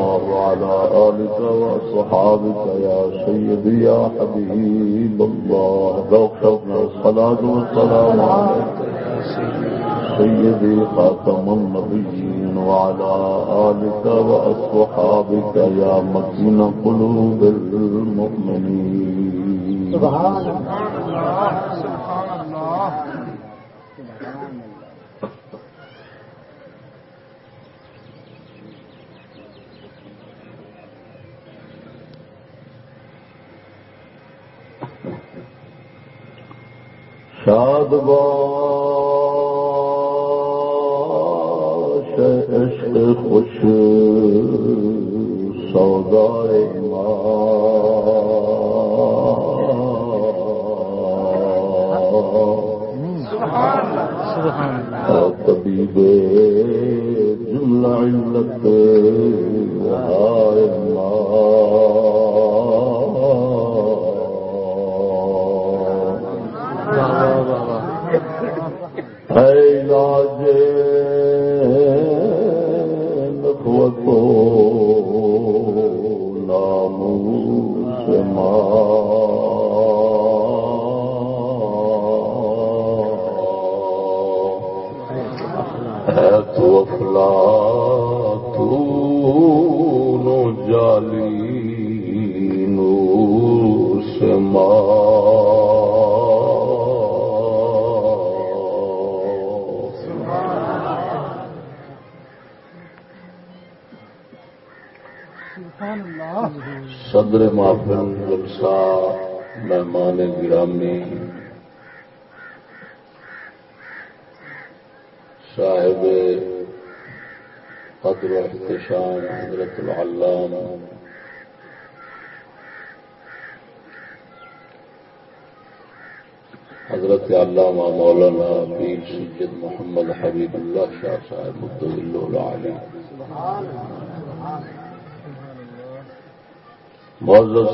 الله وعلى آلك وأصحابك يا سيدي يا حبيب الله. رغشبنا الصلاة والسلام عليك سيدي خاتم النبيين وعلى آلك وأصحابك يا مكين قلوب المؤمنين. سبحان الله. شاد باش عشق خوش سودا طبیب جملہ علت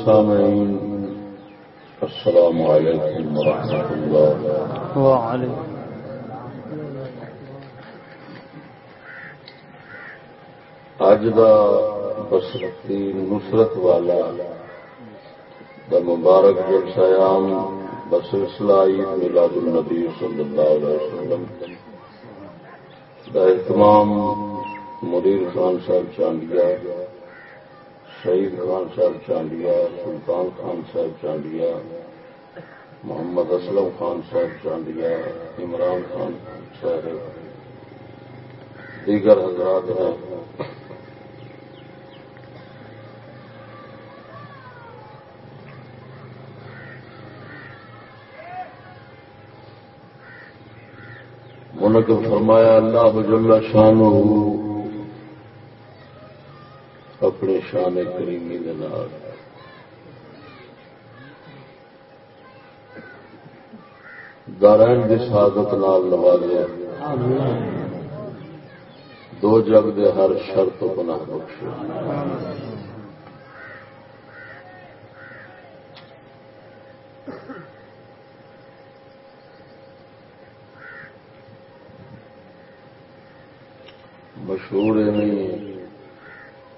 سامعین السلام علیکم ورحمۃ اللہ. اج دا بسرتی نصرت والا دا مبارک جلسہ سیام بسلسلہ ملاد النبی صلی اللہ علیہ وسلم. دا اہتمام مدیر خان صاحب چاندیا شہید خان صاحب چانڈیا سلطان خان صاحب چانڈیا محمد اسلم خان صاحب چانڈیا عمران خان صاحب، دیگر حضرات ہیں۔ منعقد فرمایا، اللہ جل شان اپنے شان کریمی دارائن کی سعادت نال نوازے دو جگ دے ہر شرط بنا بخش مشہور نہیں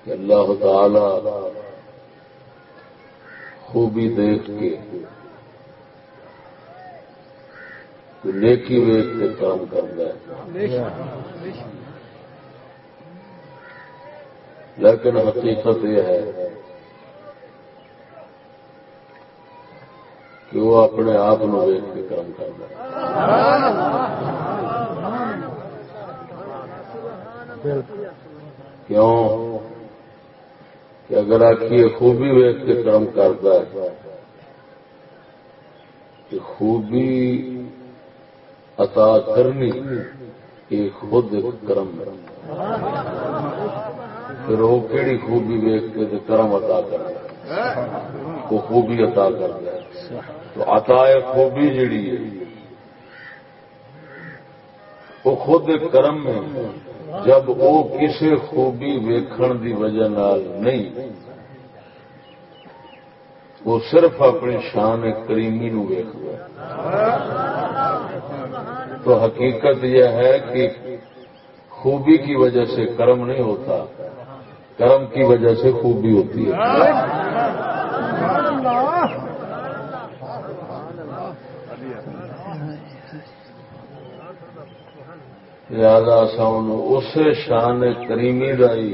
کہ اللہ تعالی خوبی دیکھ کے نیکی ویک کے کام کرتا ہے۔ لیکن حقیقت یہ ہے کہ وہ اپنے آپ ویک کے کام کرتا ہے۔ کیوں؟ کہ اگر آخیے خوبی ویک کے کرم کرتا ہے، کہ خوبی عطا کرنی یہ خود کرم پھر وہ کہڑی خوبی ویک کے کرم عطا کرتا وہ خوبی عطا کرتا ہے۔ تو عطا خوبی جڑی ہے، وہ خود ایک کرم ہے۔ جب وہ کسی خوبی ویکھن دی وجہ نال نہیں، وہ صرف اپنی شان کریمی نو ویخ تو حقیقت یہ ہے کہ خوبی کی وجہ سے کرم نہیں ہوتا، کرم کی وجہ سے خوبی ہوتی ہے۔ لہذا سن اس شان کریمی کا ہی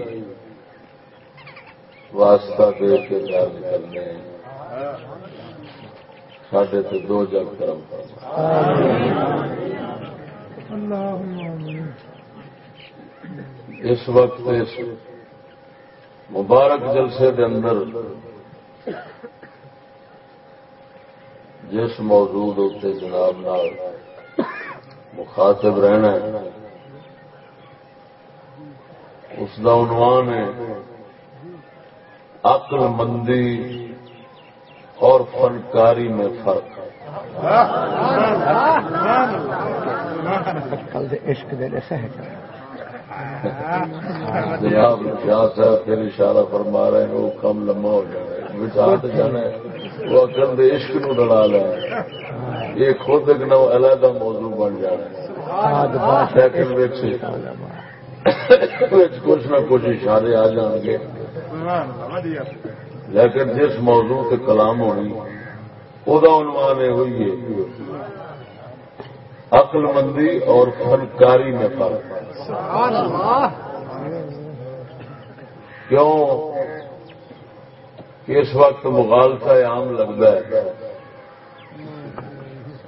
واسطہ دے کے درد کرنے سڈے تو دو جگ کرم اس وقت اس مبارک جلسے کے اندر جس موجود اتنے جناب نال مخاطب رہنا ہے اس کا عنوان ہے عقل مندی اور فنکاری میں فرق۔ جناب صاحب پھر اشارہ فرما رہے ہیں وہ کم لمبا ہو جانا ہے۔ جانا ہے وہ اکل دشک نو لڑا لے۔ یہ خود ایک نو علیحدہ موضوع بن جانا ہے۔ کچھ نہ کچھ اشارے آ جان گے۔ لیکن جس موضوع سے کلام ہونی وہ عنوان یہ ہوئی ہے عقل مندی اور فنکاری میں فرق کیوں؟ کہ اس وقت مغالطہ عام لگتا ہے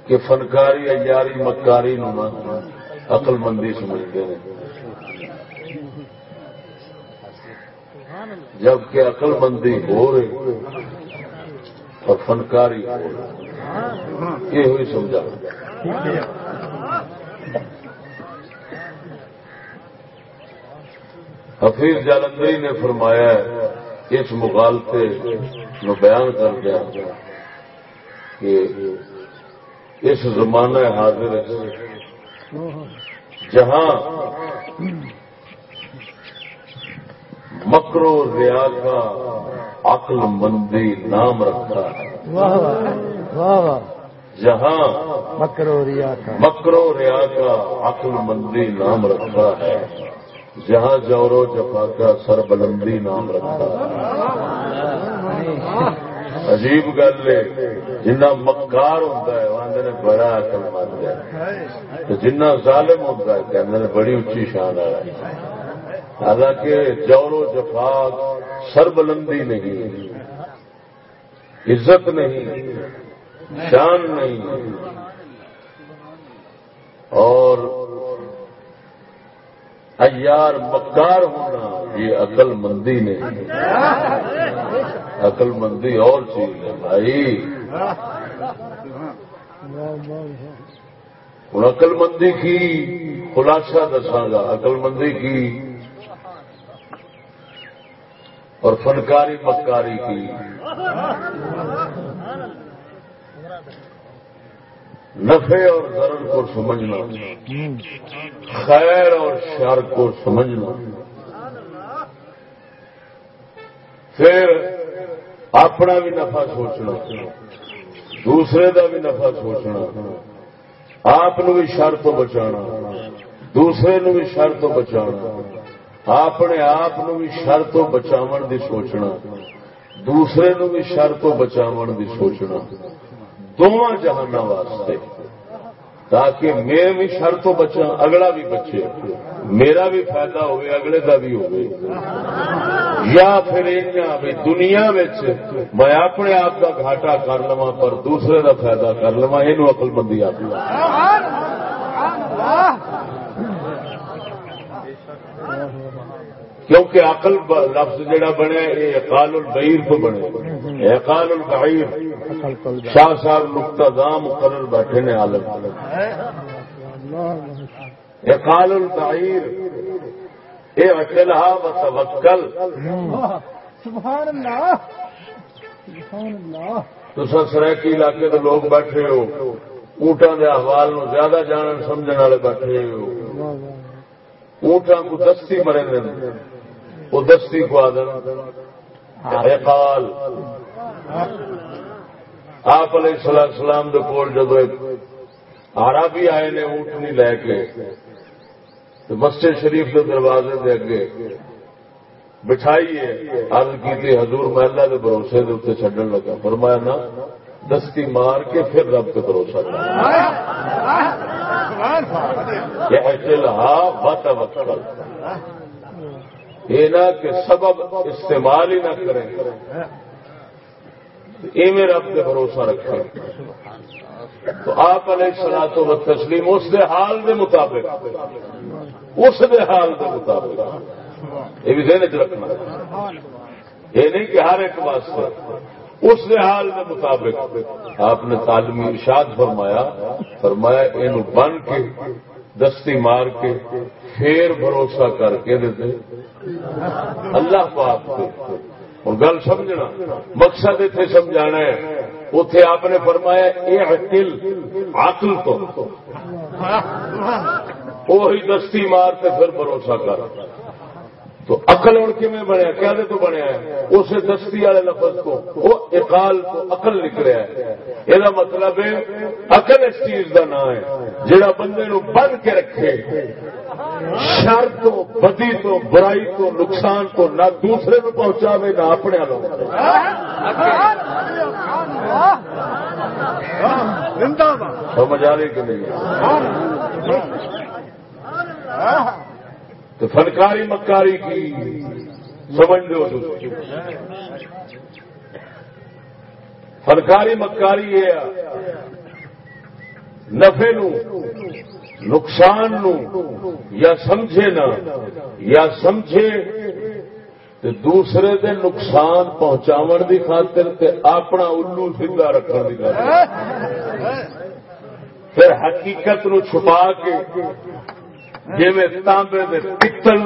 کہ فنکاری یاری مکاری نو عقل مندی سمجھتے ہیں۔ جبکہ عقل مندی ہو رہی اور فنکاری ہو رہی۔ یہ ہوئی سمجھا۔ حفیظ جالندری نے فرمایا اس مغالطے نو بیان کر دیا کہ اس زمانہ حاضر جہاں مکرو ریا کا عقل مندی نام رکھا ہے۔ جہاں مکرو ریا کا مکرو ریا کا عقل مندی نام رکھا ہے۔ جہاں جورو جفا کا سر بلندی نام رکھا ہے۔ عجیب گل ہے جنا مکار ہوتا ہے وہ نے بڑا عقل مند ہے۔ جنا ظالم ہوتا ہے کہ بڑی اچھی شان ہے۔ حالانکہ جورو جفا سر بلندی نہیں، عزت نہیں، شان نہیں۔ اور ایار مکار ہونا یہ عقل مندی نہیں۔ عقل مندی اور چیز ہے بھائی۔ ہوں عقل مندی کی خلاصہ دساگا عقل مندی کی اور فنکاری مکاری کی۔ نفے اور ضرر کو سمجھنا۔ خیر اور شر کو سمجھنا۔ پھر اپنا بھی نفع سوچنا۔ دوسرے کا بھی نفع سوچنا۔ آپ بھی شر تو بچانا۔ دوسرے نو بھی شر تو بچانا۔ اپنے آپ بھی شر تو بچاو دی سوچنا، دوسرے نو بھی شر تو بچاو دی سوچنا۔ دونوں جہان واسطے۔ تاکہ میں بھی شر تو بچا اگلا بھی بچے۔ میرا بھی فائدہ ہوئے، اگلے کا بھی ہوئے۔ یا پھر بھی دنیا میں اپنے آپ کا گھاٹا کر لوا پر دوسرے کا فائدہ کر لوا یہ اقل بندی آپ کیونکہ عقل لفظ جڑا بنے یہ اقال البعیر تو بنے۔ اقال البعیر۔ شاہ صاحب نقطہ دام مقرر بیٹھے نے عالم۔ اقال البعیر۔ اے اکلہ و توکل۔ سبحان اللہ سبحان اللہ تو سرائکی علاقے کے لوگ بیٹھے ہو۔ اونٹاں دے احوال نو زیادہ جانن سمجھنے والے بیٹھے ہو۔ اونٹاں کو دستی مرے وہ دستی کو آدر اقال آپ علیہ السلام سلام دے کول جب آرا بھی آئے نے اونٹنی لے کے تو مسجد شریف کے دروازے دے اگے بٹھائی ہے عرض کی تھی حضور محلہ کے بھروسے دے اتنے چڈن لگا۔ فرمایا نا دستی مار کے پھر رب کے بھروسہ یہ چلہا بت وقت یہ نہ کہ سبب استعمال ہی نہ کریں۔ ایویں رب کے بھروسہ رکھیں۔ تو آپ علیہ سنا تو و تسلیم اس دے حال دے مطابق، اس دے حال دے مطابق۔ یہ بھی ذہن چ رکھنا۔ یہ نہیں کہ ہر ایک واسطے۔ اس دے حال کے مطابق۔ آپ نے تعلیمی ارشاد فرمایا فرمایا یہ بن کے دستی مار کے پھر بھروسہ کر کے دیتے اللہ پاک اور گل سمجھنا، مقصد اتنے سمجھا ہے۔ اتے آپ نے فرمایا، یہ دل عقل تو۔ وہی دستی مار کے پھر بھروسہ کر۔ تو اقل اور کیون بنیا؟ کیا تو بنیا ہے؟ اسے دستی والے لفظ کو وہ اقال کو اقل نکلیا ہے۔ یہ مطلب ہے اقل اس چیز کا نام ہے جہاں بندے نو بن کے رکھے۔ شر تو بدی تو برائی تو نقصان تو نہ دوسرے نو پہنچا نہ اپنے سمجھ آ رہی کہ نہیں؟ تو فنکاری مکاری کی سمجھ لو فنکاری مکاری یہ نفے نو، نقصان نو، یا سمجھے نہ، یا سمجھے تو دوسرے دے نقصان پہنچاو دی خاطر تے اپنا الو سیدا رکھنے کی خاطر۔ پھر حقیقت نو چھپا کے جی تانبے پتل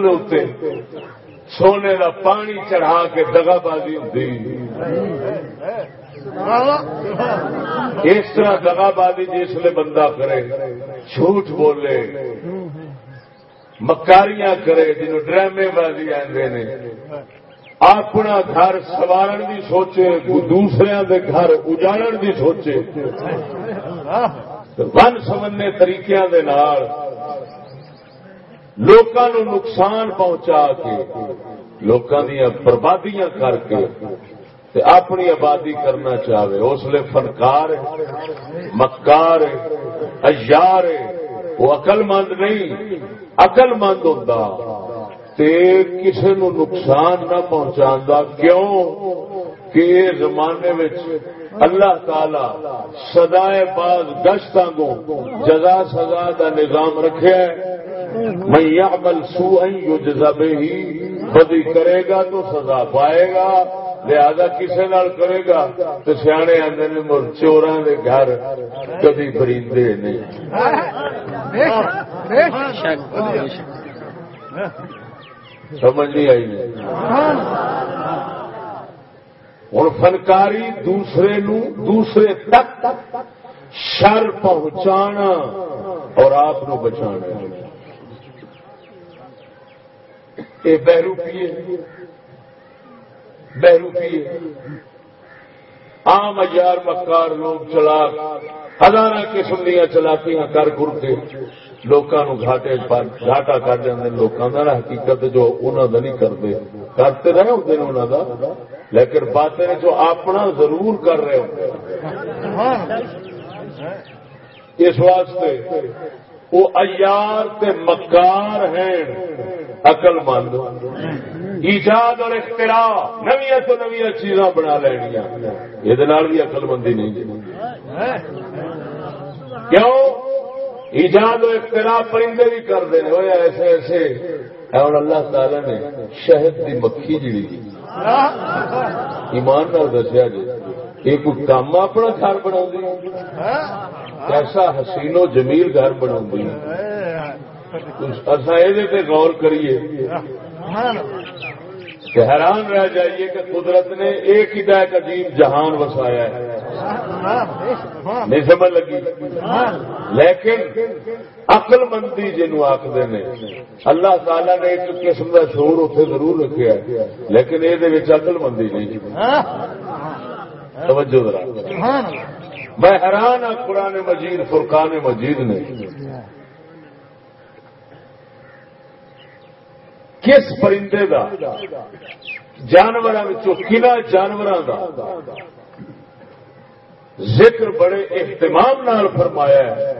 سونے کا پانی چڑھا کے دگا بازی ہوتی اس طرح دگا بازی جسے بندہ کرے، جھوٹ بولے، مکاریاں کرے جنوب ڈرامے بازی آدھے نے۔ اپنا گھر سوارن دی سوچے، دوسرے دے گھر اجاڑن دی سوچے۔ ون سمنے طریقے دے نال لوکاں نو نقصان پہنچا کے، لوکاں دیا بربادیاں کر کے تے اپنی آبادی کرنا چاہے اس لیے فنکار مکار اجار وہ اقل مند نہیں اقل مند ہوتا کسی نو نقصان نہ پہنچا کیوں؟ کہ زمانے اللہ تعالی سدائے بعد گشتوں کو جزا سزا کا نظام رکھا میں یعمل سوءا یجزا ہی بدی کرے گا تو سزا پائے گا، لہذا کسی نال کرے گا؟ تو سیانے آدھے مر، چوراں دے گھر کبھی بریندے نہیں سمجھ نہیں آئی ہوں فنکاری دوسرے نو، دوسرے تک شر پہنچانا اور آپ بچانا یہ بہروپی بہروپی عام ہزار مکار لوگ چلا ہزار قسم دیا چلاکیاں کر کر کے لوگوں گھاٹے گھاٹا کر جاتے لوگوں کا حقیقت جو انہوں کا نہیں کرتے۔ کرتے رہے ہوتے ہیں انہوں کا لیکن باتیں جو اپنا ضرور کر رہے ہوتے اس واسطے وہ ایار تے مکار ہیں۔ اقل مند۔ ایجاد اور اختراع۔ نویا تو نویا چیزاں بنا لینیا یہ بھی اقل مندی نہیں۔ کیوں؟ ایجاد و اختراع پرندے بھی کرتے ہیں۔ وہ ایسے ایسے۔ اور اللہ تعالی نے شہد کی مکھی جڑی ایمان نال دسیا جی۔ یہ کوئی کام اپنا گھر بنا ایسا حسین و جمیل گھر بنا اصا یہ غور کریے حیران رہ جائیے کہ قدرت نے ایک ہی ایک عجیب جہان وسایا ہے۔ نہیں سمجھ لگی؟ لیکن عقل مندی جنو آخر نے، اللہ تعالی نے ایک قسم کا شور اتنے ضرور رکھا ہے، لیکن یہ عقل مندی نہیں۔ توجہ ذرا۔ میں حیران ہوں قرآن مجید فرقان مجید نے۔ کس پرندے کا جانور کنا جانور ذکر بڑے اہتمام نال فرمایا ہے۔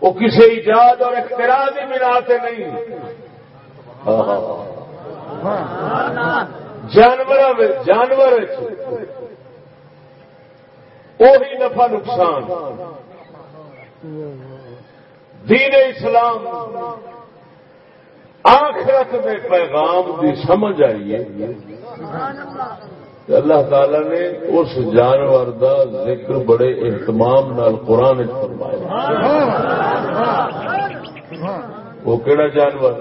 وہ کسی ایجاد اور اختراع کی بنا سے نہیں۔ جانور جانور وہی نفع نقصان۔ دین اسلام آخرت میں پیغام دی سمجھ آئیے اللہ تعالی نے اس جانور دا ذکر بڑے اہتمام نال قرآن فرمایا۔ وہ کہڑا جانور؟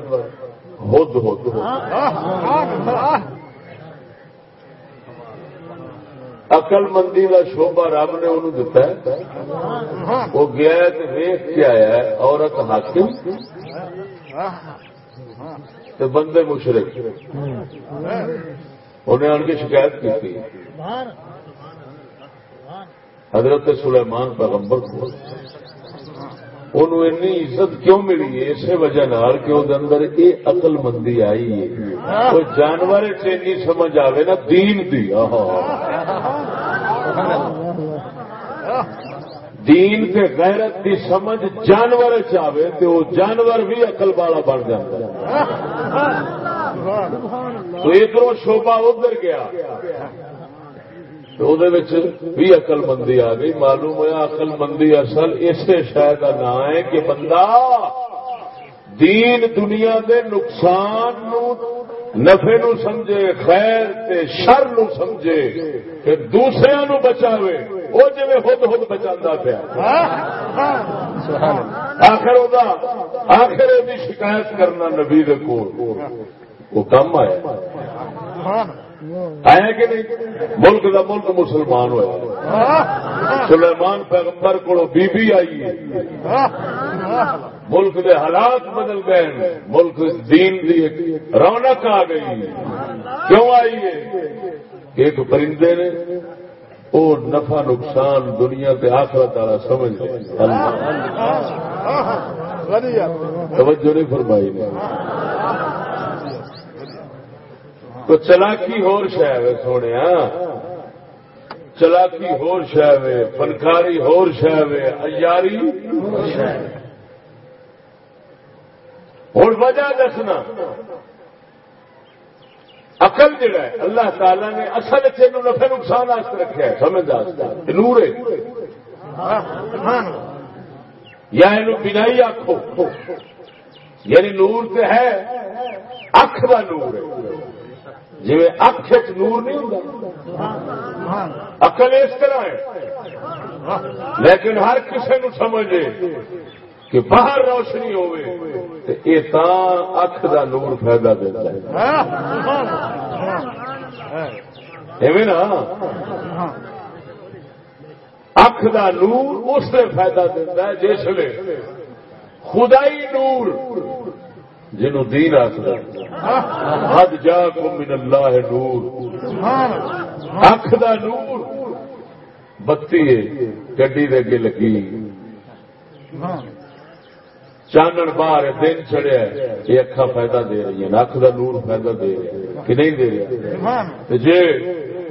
ہد ہد۔ اقل مندی کا شوبا رب نے انہوں دتا ہے۔ وہ گیا ویخ کے آیا ہے، عورت حاکم۔ تو بندے مشرق انہیں آن کے شکایت کی حضرت سلیمان پیغمبر کو۔ انہوں انی عزت کیوں ملی؟ ہے اسی وجہ نال کہ وہ اندر یہ عقل مندی آئی ہے۔ کوئی جانور چینی سمجھ آئے نا، دین دی۔ آہا۔ دین کے غیرت دی سمجھ جانور چاہے تو وہ جانور بھی عقل والا بن جاتا ہے۔ تو ادھر شوبا ادھر گیا۔ بھی اقل مندی آ گئی۔ معلوم ہوا اقل مندی اصل اسے شاید کا نام ہے کہ بندہ دین دنیا دے نقصان نو نفے نو سمجھے، خیر تے شر نو سمجھے۔ دوسرے نو بچاوے۔ وہ جی خود خود بچا پیا۔ آخر آخر وہ شکایت کرنا نبی کو کم آیا۔ آیا کہ نہیں؟ ملک کا ملک مسلمان ہوا سلیمان پیغمبر کو بی بی آئی ملک دے حالات بدل گئے ملک دین دی رونق آ گئی۔ کیوں آئی ہے؟ ایک پرندے نے وہ نفع نقصان دنیا کے آخرت والا سمجھ توجہ نہیں فرمائی نے۔ تو چلاکی ہور شہ سونے چلاکی ہور شہ فنکاری ہور شہ ایاری ہوں وجہ دسنا۔ اقل جڑا ہے، اللہ تعالی نے اصل چین نفے نقصان رکھا ہے سمجھ نور یا بنائی آخو یعنی نور تو ہے، اکھ کا نور ہے۔ جی اکھ نور نہیں ہوتا اقل اس طرح ہے۔ لیکن ہر کسی نو سمجھے کہ باہر روشنی ہوئے اکھ کا نور فائدہ دیتا ہے نا؟ اکھ کا نور اس نے فائدہ دیتا ہے جس نے خدائی نور جنو دین آخر حد جا کو من اللہ ہے نور۔ اکھ کا نور بتی گڈی دے اگے لگی چانن باہر دن چڑیا یہ اکھا فائدہ دے رہی ہیں اکھ کا نور فائدہ دے رہی کہ نہیں دے رہی جی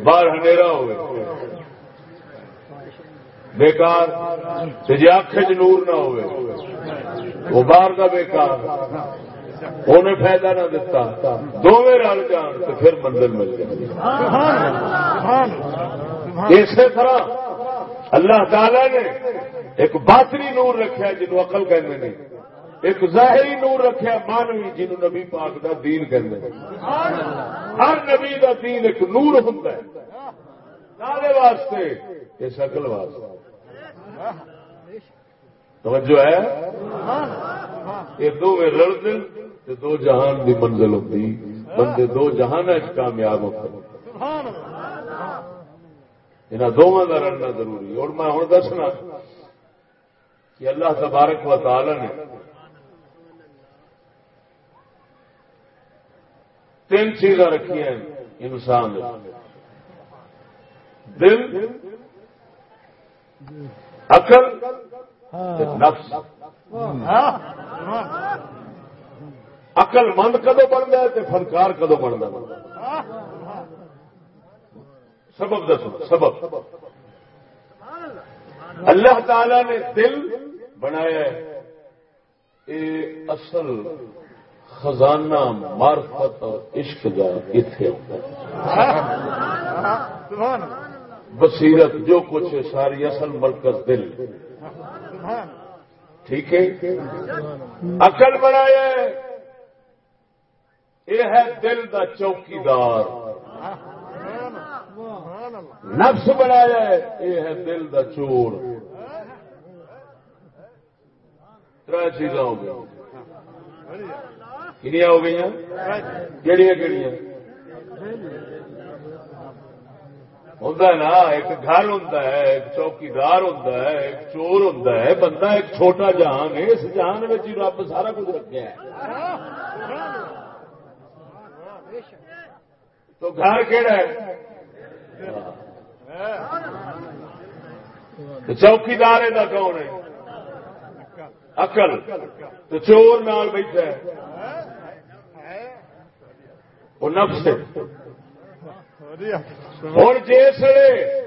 باہر ہنیرا ہوئے بیکار جی اکھ چ نور نہ ہوئے وہ باہر کا بیکار انہیں فائدہ نہ دتا دونوں رل جان تو پھر منزل مل جائے اسی طرح اللہ تعالی نے ایک باطری نور رکھا جنوب اقل کہ ایک ظاہری نور رکھا مانوی جنوب نبی پاک دا دین کہ ہر نبی دا دین ایک نور ہوں واسطے، یہ شکل واسطے۔ توجہ ہے؟ یہ دو میں رل دل دو جہان دی منزل ہوتی بندے دو جہان کامیاب ہوتے یہاں دونوں کا رلنا ضروری اور میں ہوں دسنا کہ اللہ تبارک و تعالی نے تین چیزاں رکھی ہیں انسان دل عقل نفس۔ عقل مند کدو بنتا ہے فنکار کدو بنتا سبب دسو سبب۔ اللہ تعالی نے دل بنایا اصل خزانہ مارفت اور عشق کا اتنے بصیرت جو کچھ ساری اصل مرکز دل۔ ٹھیک ہے؟ عقل بنایا یہ ہے دل کا چوکیدار۔ نفس بنایا یہ ہے دل کا چور۔ تر چیزاں ہو گئی۔ کنیا ہو گئی کہڑی کہڑی ہوں نا ایک گھر ہوں ایک چوکیدار ہوں ایک چور ہوں بندہ ایک چھوٹا جہان ہے اس جہان میں رب سارا کچھ رکھا ہے تو گھر کہڑا ہے چوکیدار کون ہے اقل تو چور نال بیٹھا ہے وہ نفس ہوں جس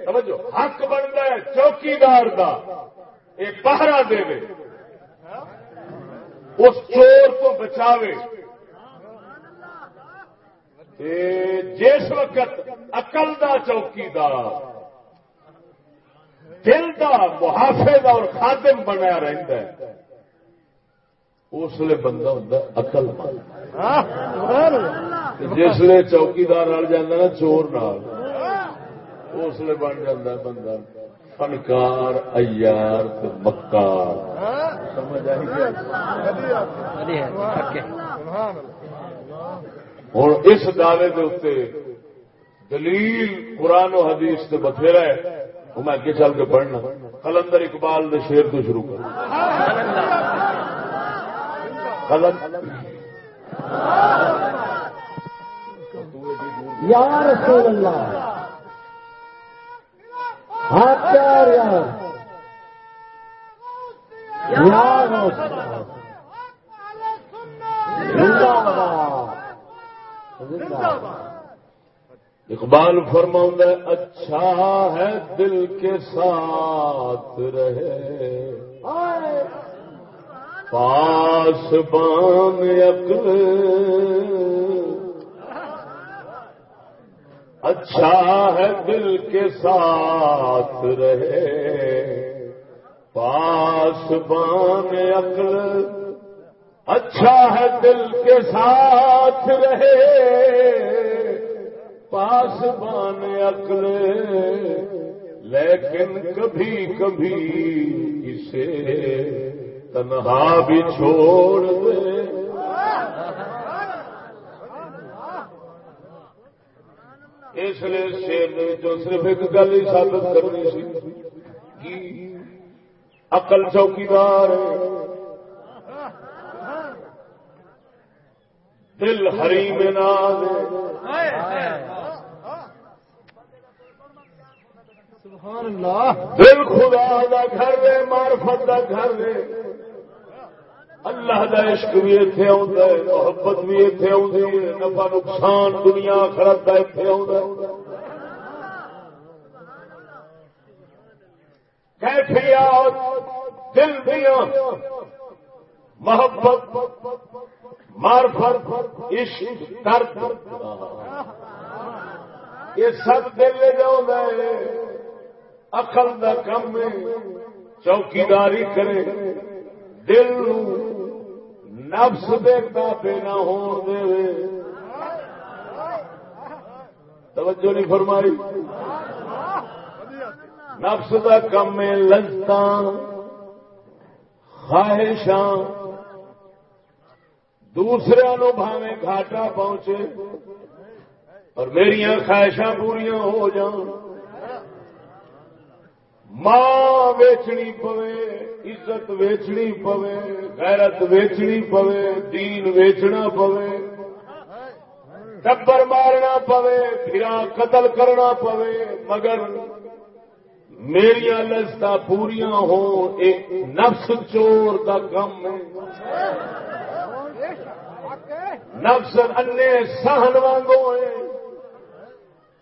سمجھو حق بنتا ہے چوکیدار کا یہ پہرا دے۔ اس چور کو بچاوے۔ جس وقت اقل دا چوکیدار دل دا محافظ اور خادم بنیا رہتا ہے۔ اس لیے بندہ ہوں اقل جس لیے چوکیدار رل جا نا چور نال۔ اس لیے بن جا بندہ۔ فنکار ایار مکار۔ سمجھ آئی ہوں اس دعوے کے اتنے دلیل قرآن و حدیث سے بتھیرا ہے۔ وہ میں اگے چل کے پڑھنا۔ کلندر اقبال نے شیر تو شروع کر یا رسول اللہ. ہاتھ پیار یار. یار اقبال فرما اچھا ہے دل کے ساتھ رہے۔ پاس بان عقل اچھا ہے دل کے ساتھ رہے۔ پاس بان عقل اچھا ہے دل کے ساتھ رہے۔ پاس بان عقل لیکن کبھی کبھی اسے تنہا بھی چھوڑ دے۔ اس لیے شیر جو صرف ایک گل ہی ثابت کرنی سی عقل چوکیدار دل ہری میں دل خدا دا گھر دے مارفت دا گھر دے۔ اللہ دا عشق بھی اتے آ محبت بھی اتے آئی نفا نقصان دنیا خرد کا اتے آ کیفیات، دل دیا محبت مارفت عشق، درد۔ یہ سب دل جاؤ اقل کا کم چوکیداری کرے۔ دل نو نفس دے تابے نہ ہو دے۔ توجہ نہیں فرمائی؟ نفس کا کم لذت خواہشاں۔ دوسرے نو بھاوے گھاٹا پہنچے اور میرا خواہشاں پوریا ہو جان ماں ویچنی پوے، عزت ویچنی پوے، غیرت ویچنی پوے، دین ویچنا پوے، ٹبر مارنا پوے پھرا قتل کرنا پوے، مگر میری لذت پوریا ہو ایک نفس چور کا کم ہے۔ نفس انے سہن وانگو ہے۔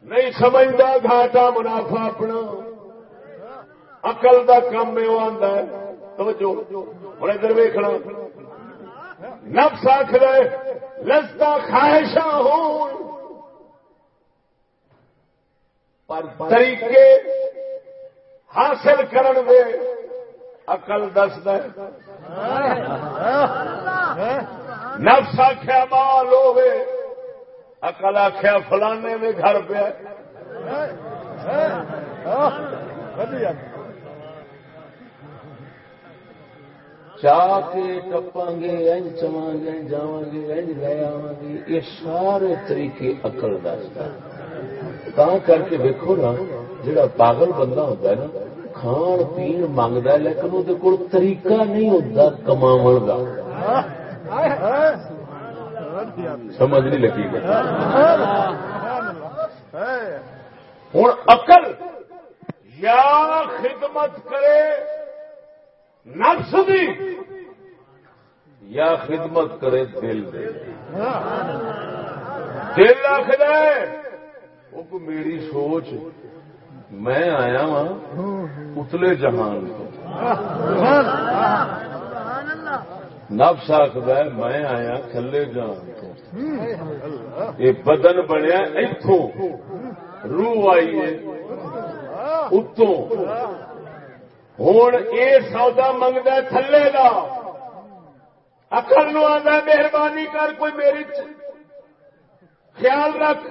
نہیں سمجھتا گھاٹا منافع اپنا۔ اقل کا کام یہ آتا ہے۔ توجہ۔ ہوں ادھر ویخنا نفس آخر لستا خواہشاں ہو طریقے حاصل کرن دے اقل دس د نفس آخیا مال ہوے اقل آخیا فلانے میں گھر پہ چاہ کے گے اج چواں گے جا گے اج لے آوا گے یہ سارے طریقے اکل دستا کر کے دیکھو نا جڑا پاگل بندہ ہوتا ہے نا، کھان پین منگتا ہے، لیکن وہ کول طریقہ نہیں ہوتا کما کا سمجھ نہیں لگی۔ ہوں اقل یا خدمت کرے نفس دی یا خدمت کرے دل دے۔ دل آخر وہ میری سوچ۔ میں آیا ہاں وا اتلے جہان نفس آخر میں آیا کھلے جان یہ بدن بنیا اتوں روح آئی ہے۔ اتوں ہوں یہ سودا منگتا تھلے کا اکل نو مہربانی کر کوئی میری خیال رکھ۔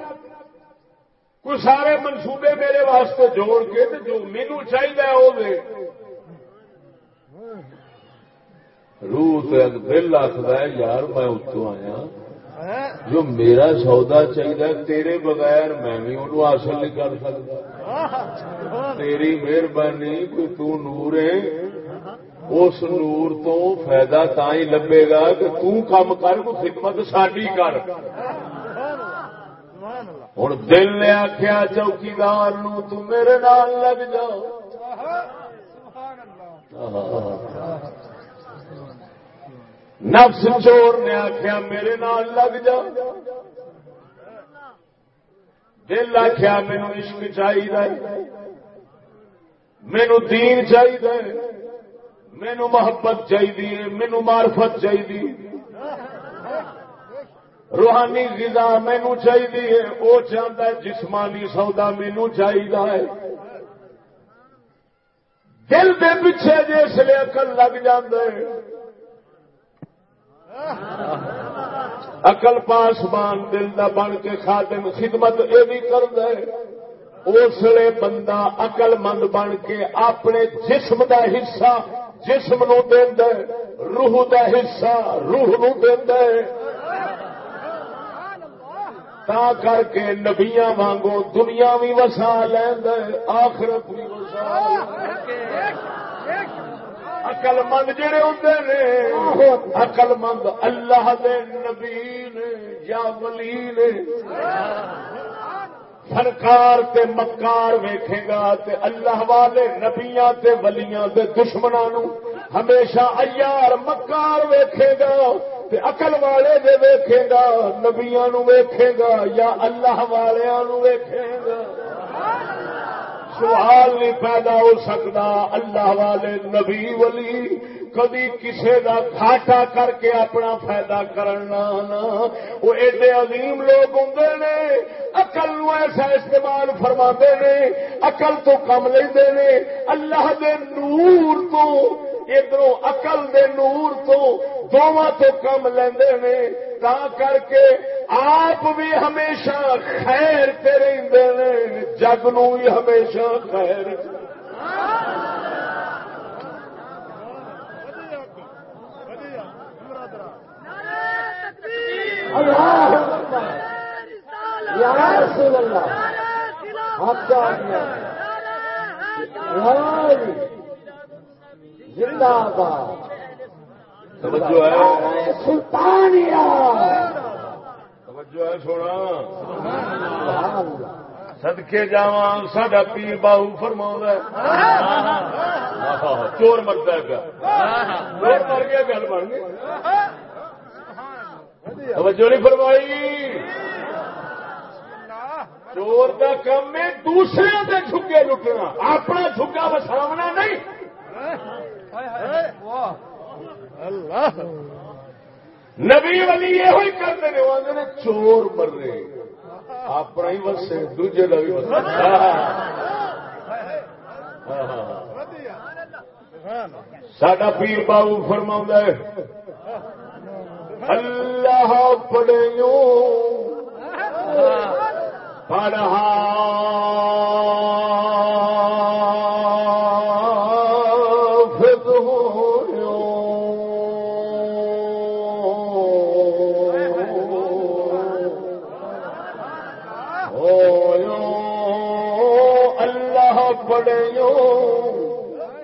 کوئی سارے منصوبے میرے واسطے جوڑ کے جو مینو چاہیے وہ روح دل آخر یار میں اتوں آیا۔ جو میرا سودا چاہیے تیرے بغیر میں بھی انہوں حاصل نہیں کر سکتا۔ تیری مہربانی، کوئی تو نور ہے، اس نور تو فائدہ تا ہی لبے گا کہ تو تم کر کو خدمت ساری کر۔ ہوں دل نے آخیا چوکیدار نو تو میرے نال لگ جاؤ۔ نفس چور نے آخیا میرے نال لگ جا۔ دل آخیا مینو عشق چاہیے مینو دین چاہیے مینو محبت چاہیے مینو مارفت چاہیے روحانی غذا مینو چاہیے وہ چاہتا ہے جسمانی سودا مینو چاہیے دل دے پیچھے جس لیے اکل لگ جائے اقل پاسمان دل دا بن کے خادم خدمت یہ بھی کر دے اسلے بندہ اقل مند بن کے اپنے جسم دا حصہ جسم نو دے روح دا حصہ روح نو دے تا کر کے نبیاں وانگو دنیا بھی وسا لیند آخرت بھی وسا اقل مند جڑے ہوتے نے اقل مند اللہ دے نبی نے یا ولی نے۔ سرکار تے مکار ویکھے گا تے اللہ والے نبیاں تے ولیاں دے دشمنوں ہمیشہ ایار مکار ویکھے گا تے اقل والے دے ویکھے گا، نبیاں نو ویکھے گا یا اللہ والیاں نو ویکھے گا۔ سبحان اللہ سوال نہیں پیدا ہو سکتا۔ اللہ والے نبی ولی کدی کسی کا گھاٹا کر کے اپنا فائدہ کرنا وہ ایڈے عظیم لوگ ہوں نے۔ اقل نو ایسا استعمال فرما نے۔ اقل تو کم لے اللہ دے نور تو ادھر اقل دے نور تو، دونوں تو کم لیندے نے۔ تا کر کے آپ بھی ہمیشہ خیر رہتے نے جگ نو بھی ہمیشہ خیر زندہ باد توجہ ہے۔ سلطانیہ توجہ ہے سونا۔ سدکے جا ساڈا پیر باہو فرما چور مرتا ہے گل بن گئی۔ توجہ نہیں فرمائی۔ چور کا کم ہے دوسرے سے جھکے لٹنا۔ اپنا جھکا وساونا نہیں۔ اللہ! نبی والی یہ کرتے ہیں، وہ چور مر رہے اپنا ہی وسے دوجے کا بھی وسے ساڈا پیر بابو فرما اللہ پڑے پڑھا۔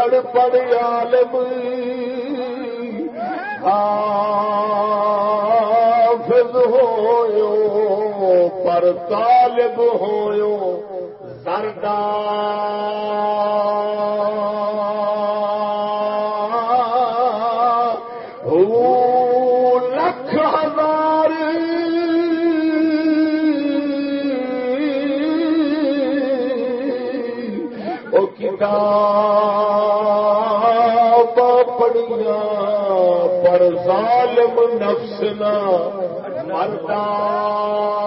پڑھ پڑھ عالم حافظ ہویو پر طالب ہویو ہو لکھ ہزار وہ کتاب پر ظالم نفس نہ مرتا۔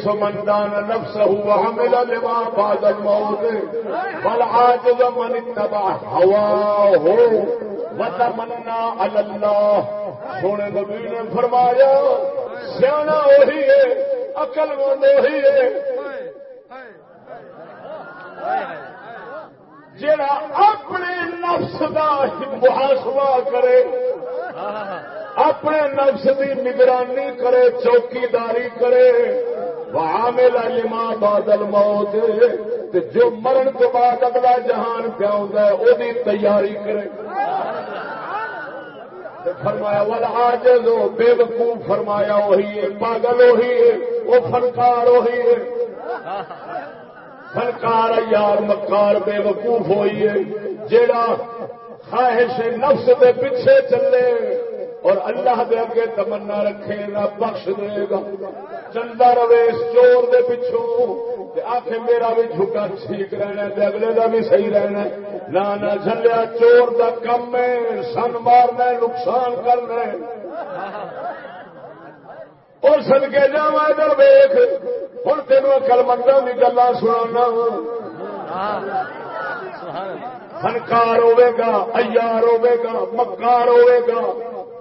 الکیے سمندان نفس ہوا میرا لما بادل موت بل آج من اتبا ہوا ہو وتمنا اللہ سونے نبی نے فرمایا، سیاح وہی ہے، عقل مند وہی ہے۔ جڑا اپنے نفس کا محاسبہ کرے، اپنے نفس کی نگرانی کرے، چوکیداری کرے وہاں میلا لما بادل موت جو مرن کے بعد اگلا جہان پیا وہ تیاری کرے۔ فرمایا والا آج لو بے وقوف فرمایا وہی ہے، پاگل وہی ہے وہ فنکار وہی ہے۔ فنکار یار، مکار بے وقوف ہوئی ہے، جیڑا خواہش نفس دے پیچھے چلے اور اللہ دے اگے تمنا رکھے نہ بخش دے گا۔ چلتا رہے اس چور دے پچھوں آخ میرا بھی جھکا ٹھیک رہنا ہے اگلے کا بھی صحیح رہنا نہ نہ چلیا چور دا کم ہے، سن مارنا نقصان کرنا اور سن کے جا ادھر ویخ ہوں تینوں اکل منگا بھی گلا سنا ہاں۔ فنکار ہوے گا ایار ہوے گا، مکار ہوے گا۔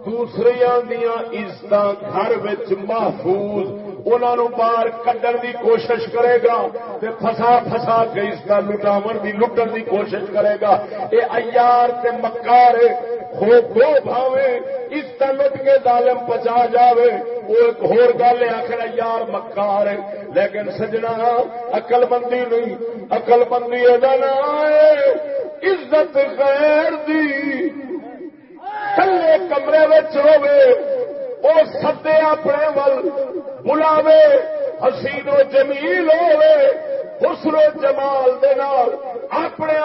دوسری دیا عزت گھر محفوظ انہوں باہر کڈن کی کوشش کرے گا فسا فسا کے عزت لٹاو کی لٹن کی کوشش کرے گا۔ یہ ایار تے مکار ہو گو بھاوے عزت لٹ کے ظالم پچا جاوے۔ وہ ایک ہور گل آخر یار مکار ہے۔ لیکن سجنا اقل بندی نہیں اقل مندی بندی عزت غیر دی۔ کلے کمرے ہوے وہ سدے اپنے ول بلاوے، حسین و جمیل ہوے حسن و جمال دے نال اپنے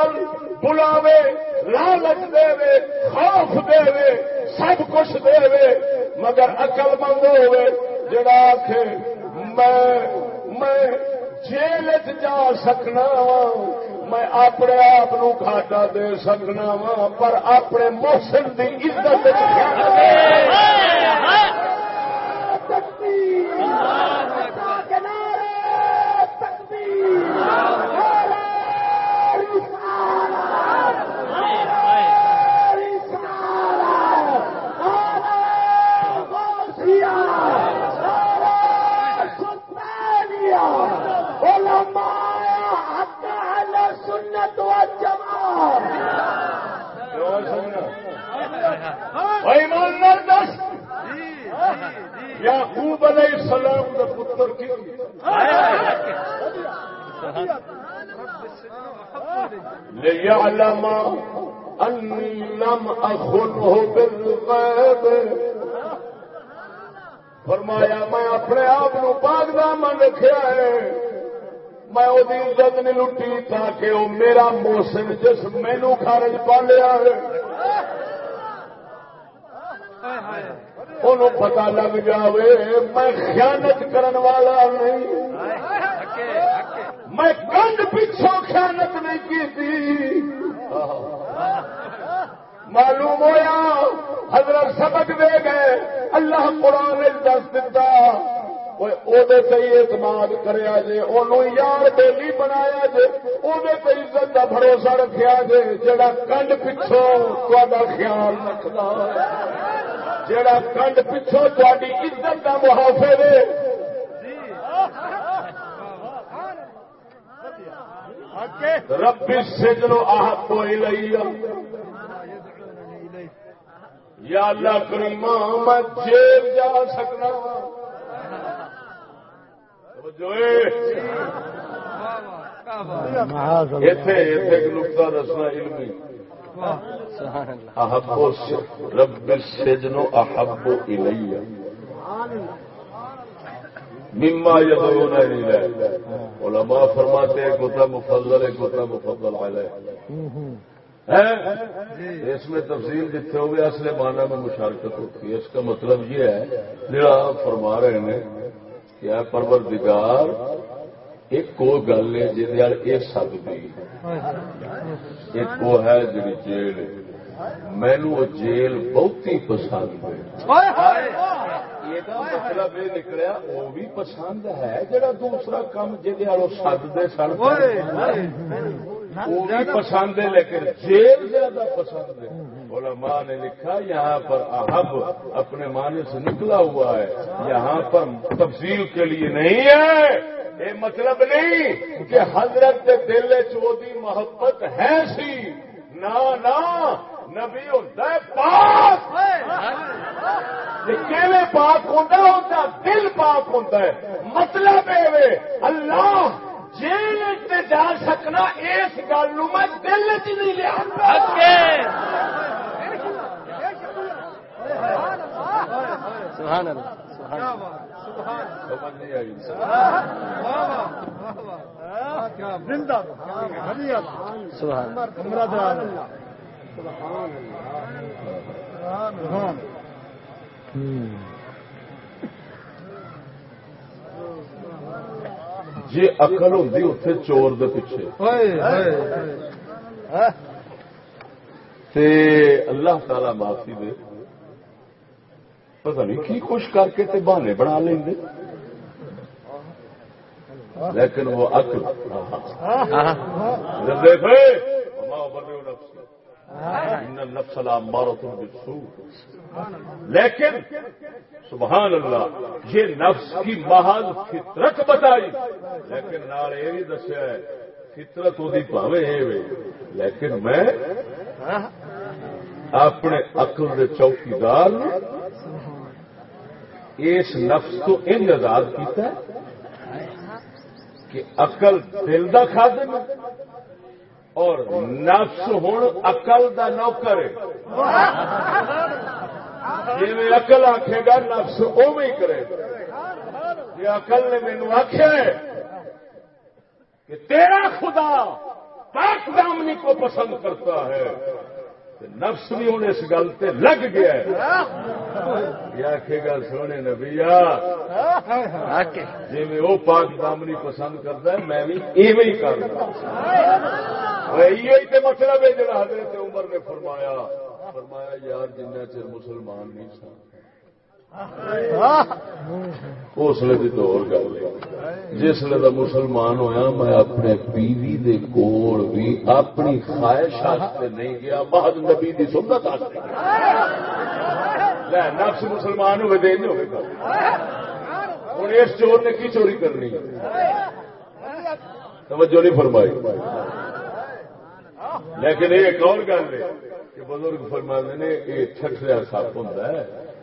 بلاوے، لالچ دے خوف دے سب کچھ دے مگر اقل مند ہوے جڑا آخ میں جیل جا سکنا میں اپنے آپ گھاٹا دے سکنا وا پر اپنے موسم کی عزت یعقوب علیہ السلام کا پتر کی؟ ليعلم أني لم أخنه بالغيب فرمایا، میں اپنے آپ پاک دامن رکھا ہے۔ میں وہ عزت نہیں لٹی تاکہ وہ میرا موسم جس مینو خارج پا لیا ہے۔ انہوں پتا لگ جاوے، میں خیانت کرن والا نہیں۔ میں کنڈ پچھوں خیانت نہیں کی تھی معلوم ہوا حضرت سبق دے گئے، اللہ قرآن دس دتا اعتماد کریا جے یار بیلی بنایا جے عزت کا بھروسہ رکھا جے جڑا کنڈ پچھوں تا خیال رکھنا جڑا کنڈ پچھوں تاری عزت کا محافظ ربی سجنو آہ کوئی لئی یا اللہ کریم میں جیل جا سکنا نقطہ دسنا علمی۔ احبو رب سجنو احبو الیہ۔ مما یدعون الیہ۔ علماء فرماتے ہیں ہوتا مفضل ایک ہوتا مفضل علیہ۔ اس میں تفصیل جتنے ہوگی اصل معنی میں مشارکت ہوتی ہے۔ اس کا مطلب یہ ہے جو آپ فرما رہے ہیں کہ اے پروردگار ایک کو گل ہے جی یہ سب دی ایک وہ ہے جی جیل مینو جیل بہت ہی پسند ہے۔ مطلب یہ نکلیا وہ بھی پسند ہے جڑا دوسرا کام جی سدتے سڑ وہ بھی پسند ہے لیکن جیل زیادہ پسند ہے۔ بولا ماں نے لکھا، یہاں پر احب اپنے معنی سے نکلا ہوا ہے۔ یہاں پر تفصیل کے لیے نہیں ہے۔ یہ مطلب نہیں کہ حضرت دل چودی محبت ہے سی۔ نہ نبی ہوتا ہے پاک کیلے پاک ہوتا ہوتا دل پاک ہوتا ہے۔ مطلب اللہ جیل جا سکنا، اس گل میں دل چ نہیں لیا۔ سبحان اللہ سبحان اللہ۔ جی اقل ہوں اتے چور دے پیچھے۔ اللہ تعالی معافی دے۔ پتا نہیں کی خوش کر کے تے بہانے بنا لیں دے لیکن وہ اکل لیکن سبحان اللہ یہ نفس کی محض فطرت بتائی۔ لیکن نال یہ بھی دسیا ہے، فطرت وہ پاوے لیکن میں اپنے اقل کے چوکیدار اس نفس کو ان آزاد کیتا ہے کہ اقل دل کا کھادم اور نفس ہوں اقل کا نوکر ہے۔ جی میں اقل آخے گا، نفس او بھی کرے جی اقل نے مینو آخیا کہ تیرا خدا پاک دامنی کو پسند کرتا ہے۔ نفس بھی ہوں اس گل سے لگ گیا یہ آخے گا، سونے نبیا جی میں وہ پاک دامنی پسند کرتا ہے، میں بھی ایویں کرتا یہ مطلب ہے جڑا حضرت عمر نے فرمایا۔ فرمایا، یار، جنہ چر مسلمان نہیں سن۔ حوصلے کی تو اور گل جسل کا مسلمان ہویا، میں اپنے بیوی دے کول بھی اپنی خواہش نہیں گیا۔ بہت نبی کی سنت نفس مسلمان ہوئے ہوں اس چور نے کی چوری کرنی؟ توجہ نہیں فرمائی۔ لیکن یہ ایک اور گل ہے کہ بزرگ فرمانے نے، یہ چھٹیا سپ ہوں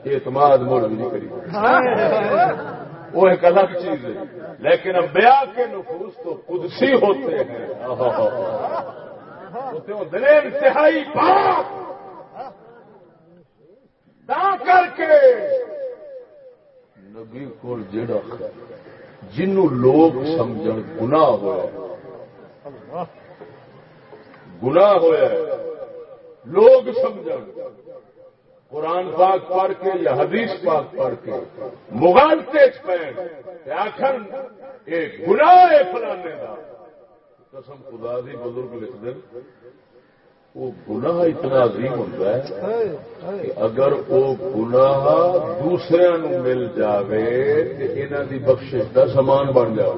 اعتماد مڑ بھی نہیں کری۔ وہ ایک الگ چیز ہے۔ لیکن اب بیا کے نفوس تو قدسی ہوتے ہیں۔ ہوتے ہیں انتہائی پاک۔ کر کے نبی کو جڑا جنوں لوگ سمجھ گنا ہوا گنا ہوا لوگ سمجھ قرآن پاک پڑھ کے یا حدیث پاک پڑھ کے مغال تیز پہ آخر ایک گنا ہے فلانے کا قسم خدا دی بزرگ لکھ دیں وہ گناہ اتنا عظیم ہوتا ہے کہ اگر وہ گناہ دوسرے نو مل جاوے تو انہوں دی بخش کا سامان بن جائے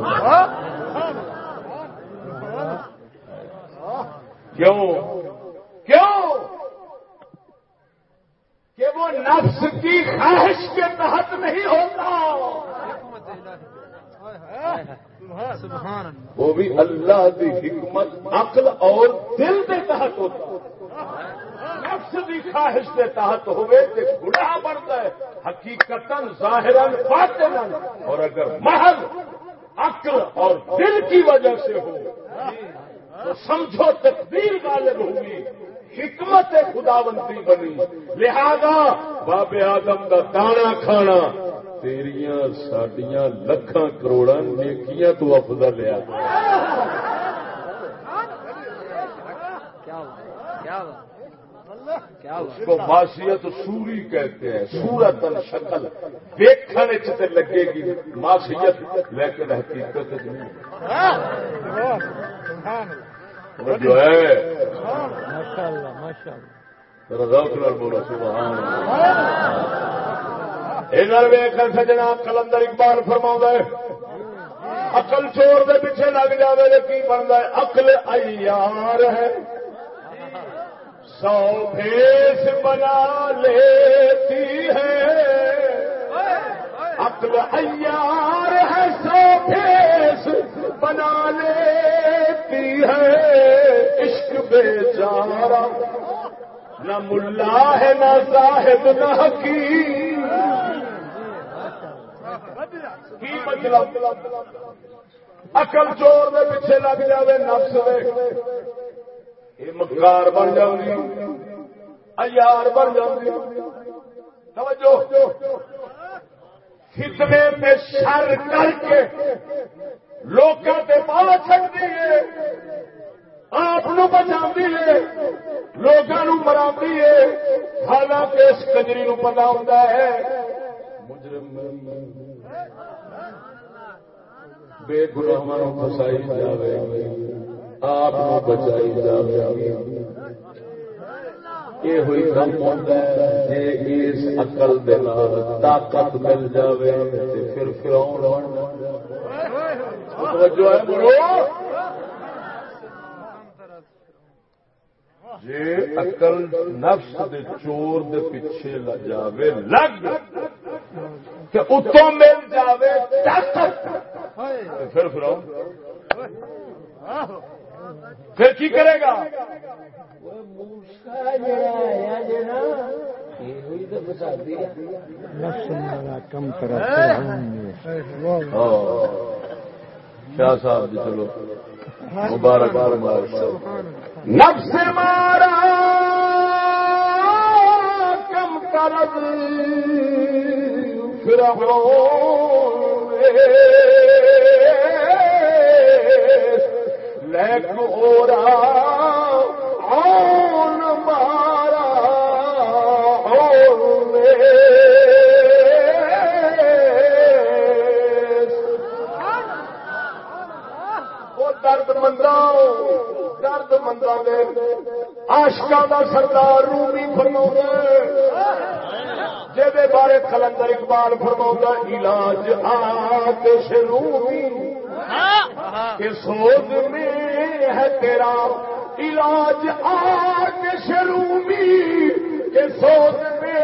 کیوں؟ کیوں؟ کہ وہ نفس کی خواہش کے تحت نہیں ہوتا۔ وہ بھی اللہ کی حکمت، عقل اور دل کے تحت ہوتا۔ نفس کی خواہش کے تحت ہوئے تو گناہ بنتا ہے۔ حقیقت ظاہر اور اگر محض عقل اور دل کی وجہ سے ہو، تو سمجھو تقدیر غالب ہوگی۔ حکمت خدا بنی۔ لہذا باب آدم کا دانا کھانا، تیریاں سڈیا لکھان کروڑا نیکیاں تو افضل لیا اس کو معاشیت سوری کہتے ہیں، سورت شکل دیکھنے چ لگے گی معاشیت لیکن حقیقت جو ہے۔ سجنا کلندر اقبال فرما ہے اقل چور دے پیچھے لگ جائے کی بنتا ہے؟ اقل ایار ہے۔ سو بھیس بنا لیتی ہے۔ عقل ایار ہے سو بھیس بنا لیتی ہے عشق بے چارا نہ ملا ہے، نہ صاحب نہ حکیم۔ کی مطلب؟ اکل چور دے پیچھے لگ جائے نفس دے۔ یہ مکار بن جاؤں ایار بن جاؤں توجہ۔ فتنے میں شر کر کے لوگوں کے پا چڑھتی ہے۔ آپ بچا ہے۔ لوگوں مرا ہے۔ حالانکہ اس کجری نو پتا ہوتا ہے۔ مجرم بے گناہ فسائی جائے آپ بچائی جائے یہ ہوئی کم ہوتا ہے اس اقل طاقت مل جائے پھر پھر جو ہے بڑو جی اقل نفس دے چور دے پیچھے جاوے لگ۔ کہ اتوں مل جاوے طاقت پھر پھر پھر کی کرے گا؟ کم کرا شاہ صاحب جی چلو۔ مبارک مبارک۔ نفس مارا کم کرد پھر لورا آن مارا درد مندرا درد مندرا آشکا کا سردار رومی فرما جہد بارے کلندر اقبال فرما علاج آتش رومی۔ کہ سوز میں ہے تیرا علاج آتش رومی۔ سوز میں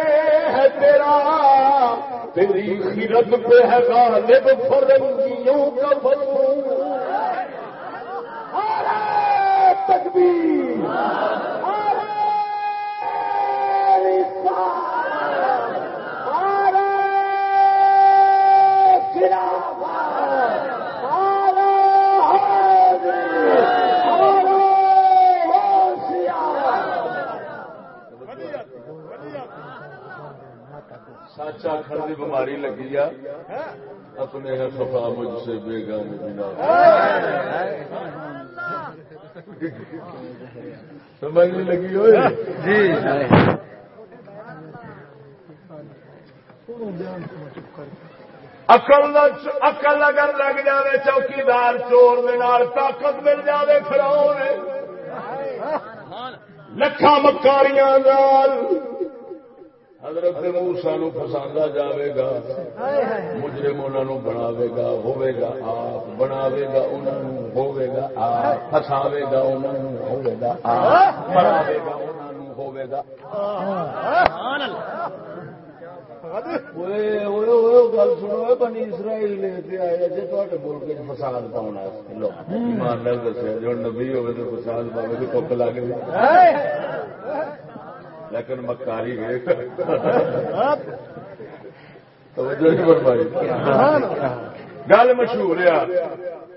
ہے تیرا تیری خیرت پہ ہے غالب فرنگیوں کا بلو تکبیر سچا کھڑ کی بیماری لگی آ اپنے سفا مجھ سے بے گانے بنا سمجھ نہیں لگی ہوئی؟ جی اقل اقل اگر لگ جائے چوکیدار چور طاقت مل جائے کھڑا لکھا مکاریاں حضرت موسا نو پساندا جاوے گا مجرم انہوں بناوے گا ہوے گا آپ بناوے گا انہوں ہوے گا آپ پساوے گا انہوں ہوے گا آپ بناوے گا انہوں ہوے گا گل سنو بنی اسرائیل لے کے آئے جی تے ملک فساد پاؤنا لو ایمان دسیا جو نبی ہوگی تو فساد پاوے تو کپ لگ گئی لیکن مکاری گل مشہور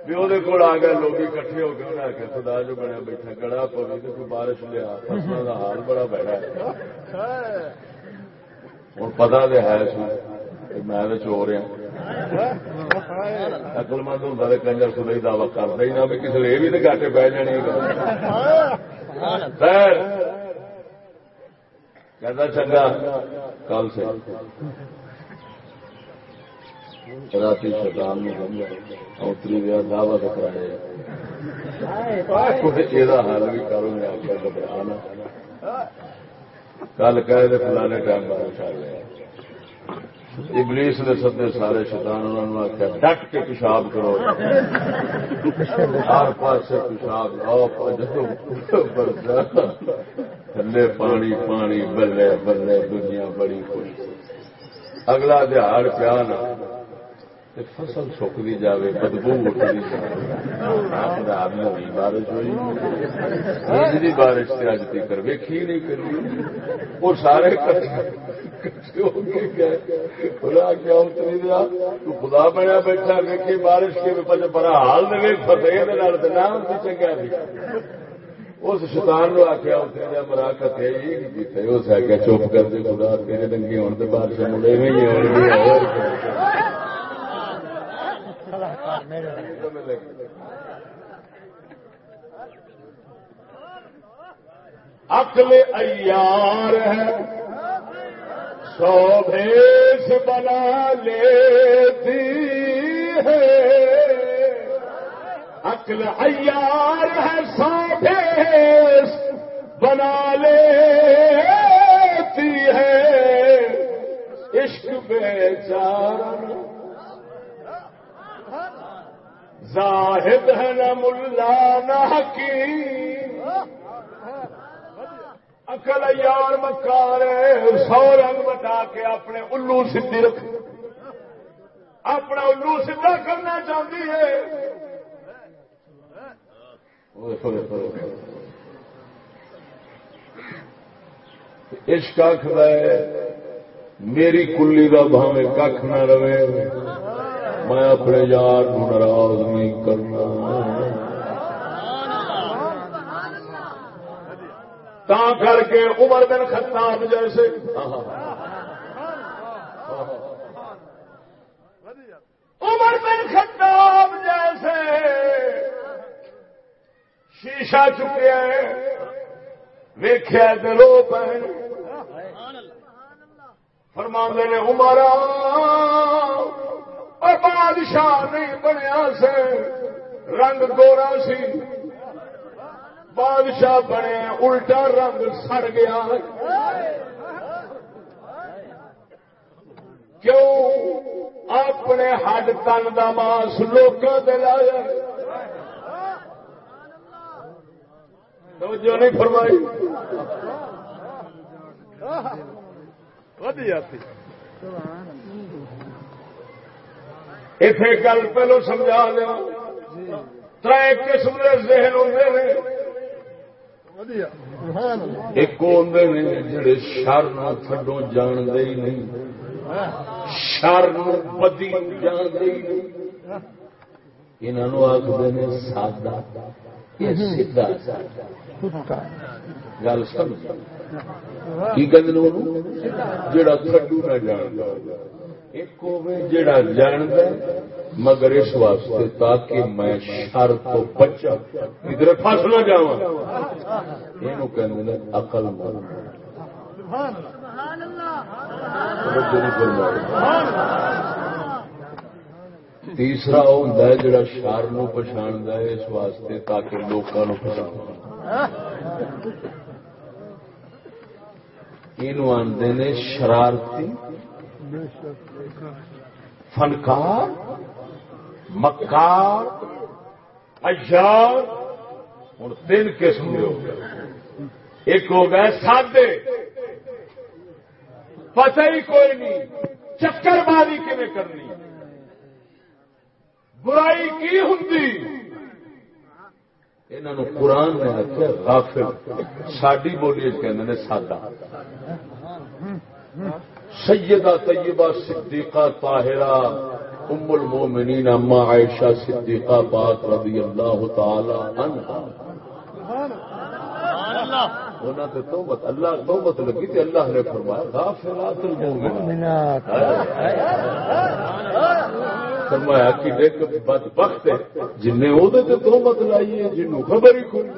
بھی وہ کول آ لوگ کٹھے ہو گئے انہیں آخر خدا جو بنیا بیٹھا گڑا تو کوئی بارش لیا فصلوں کا حال بڑا بڑا ہوں پتا تو ہے سی میں چو رہا اکل مند ہوں کنجر خدا ہی دعوی کرتا ہی نہ کسی یہ بھی تو گاٹے پہ جانے کہتا چنگا۔ کل سے۔ رات شیطان نے سمجھا۔ اتری گیا دعوی کرایا۔ یہ حل بھی کرو میں آخر گھبرانا ہاں۔ کل کہ فلانے ٹائم پر اچھا لیا ابلیس نے سدے سارے شیطان انہوں نے آخیا ڈٹ کے پیشاب کرو۔ ہر پاس پیشاب لاؤ تھلے پانی پانی، بلے بلے، دنیا بڑی خوش۔ اگلا دہاڑ پیا نا فصل سکتی جائے بدبو اٹھتی رات میں ہوئی بارش ہوئی۔ بارش سے اج تک ویکھی نہیں کری۔ وہ سارے خدا کیا اتنی خدا بنیا بیٹھا ویکھی بارش کے بڑا حال دے فتح چنگا نہیں اس شیطان نو آخیا اتنے مراقت ہے اس آخیا چپ کر دے خدا، تیرے ڈنگی ہونے بارش مڑے نہیں عقل ایار ہے۔ سو بھیس بنا لیتی ہے۔ عقل ایار ہے سو بنا لیتی ہے عشق بیچارہ زاہد ہے نہ ملا نہ حکیم۔ اکل یار مکار سو رنگ بتا کے اپنے الو سدھی رکھ۔ اپنا الو سیدا کرنا چاہتی ہے۔ عشق آخر میری کلی کا بھاوے کھ نہ رہے۔ میں اپنے یار ناراض نہیں کرنا۔ تا کر کے عمر بن خطاب جیسے۔ عمر بن خطاب جیسے۔ شیشہ چکے ویخیا دلو پہن فرما نے، عمر اور بادشاہ نہیں بنیا سے۔ رنگ گورا سی۔ بادشاہ بنے، الٹا رنگ سڑ گیا۔ کیوں؟ اپنے ہڈ تن کا ماس لوگ دلایا جو نہیں فرمائی۔ اتے گل پہلو سمجھا دیا تر قسم کے ذہن ہوتے ایک جڑے شر نہ تھڈو جانتے ہی نہیں۔ شر بدی جانتے ہی نہیں۔ انہوں آخر سادہ۔ گل سمجھ۔ کی کہ جڑا تھڈو نہ جانتا ایک جڑا مگر اس واسطے تاکہ میں شر تو بچا ادھر فس نہ جا یہ اقل تیسرا وہ ہوں جڑا شر نو پچھاڑ اس واسطے تاکہ لوگوں پچھاڑ آتے نے شرارتی، فنکار، مکار اجار ہوں تین قسم کے ہو گئے۔ ایک ہو گئے سادے۔ پتہ ہی کوئی نہیں، چکر بازی کیون کرنی؟ برائی کی ہوں انہوں قرآن نے آخیا غافل۔ ساری بولی کہ سادہ۔ سیدہ طیبہ صدیقہ طاہرہ ام المومنین اما عائشہ صدیقہ پاک رضی اللہ تعالی عنہ اللہ بہت لگی تھی اللہ نے فرمایا غافلات المومنات فرمایا کہ ایک بدبخت ہے، جن نے وہ تو مت لائی ہے، جنوں خبر ہی کوئی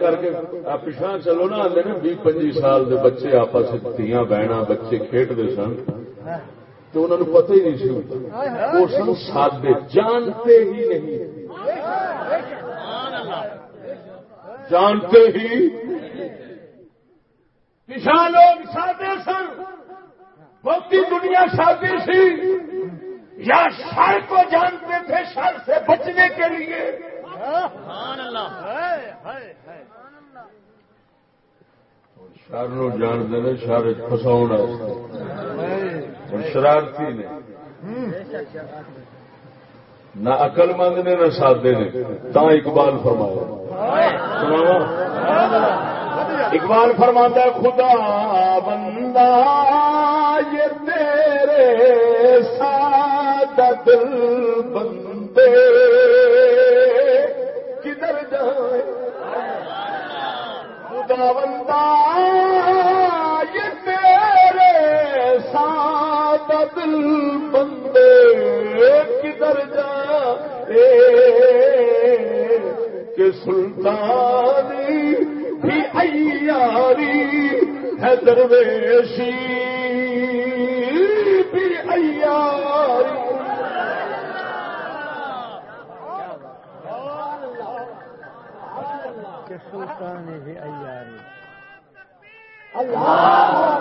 کر کے پچھا چلو نا آدھے نا بھی پچی سال کے بچے آپس دیا بہنا بچے کھیڈتے سن۔ تو انہوں نے پتہ ہی نہیں سی وہ سن سادے جانتے ہی نہیں۔ جانتے ہی پچھا لوگ سادے سن۔ بہت دنیا سادی سی۔ یا شر کو جانتے تھے شر سے بچنے کے لیے۔ شر نو جانتے ہیں شر فساؤ شرارتی نے۔ نہ اقل مند نے نہ سادے نے۔ تا اقبال فرمایا۔ اقبال فرماتا خدا بندہ، یہ تیرے ساد دل بندے کدھر جائے خدا بندہ، یہ تیرے ساد دل بندے کدھر جائے کہ سلطانی بھی ایاری ہے درویشی بھی ایاری سلطان بھی ایاری اللہ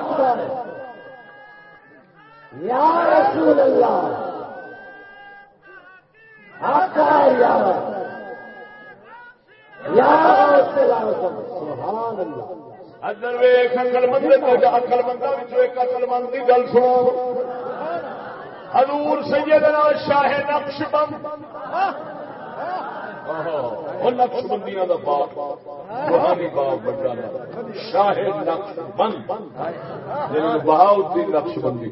یا رسول اللہ۔ آقا یا اللہ ادھر ویخ اکل مند اکل مندوں ایک اکل مند کی گل سنو حضور سیدنا شاہ نقش بند۔ نقش بندیاں کا باپ، روحانی باپ بڑا شاہ نقش بند۔ بہاؤدین نقش بندی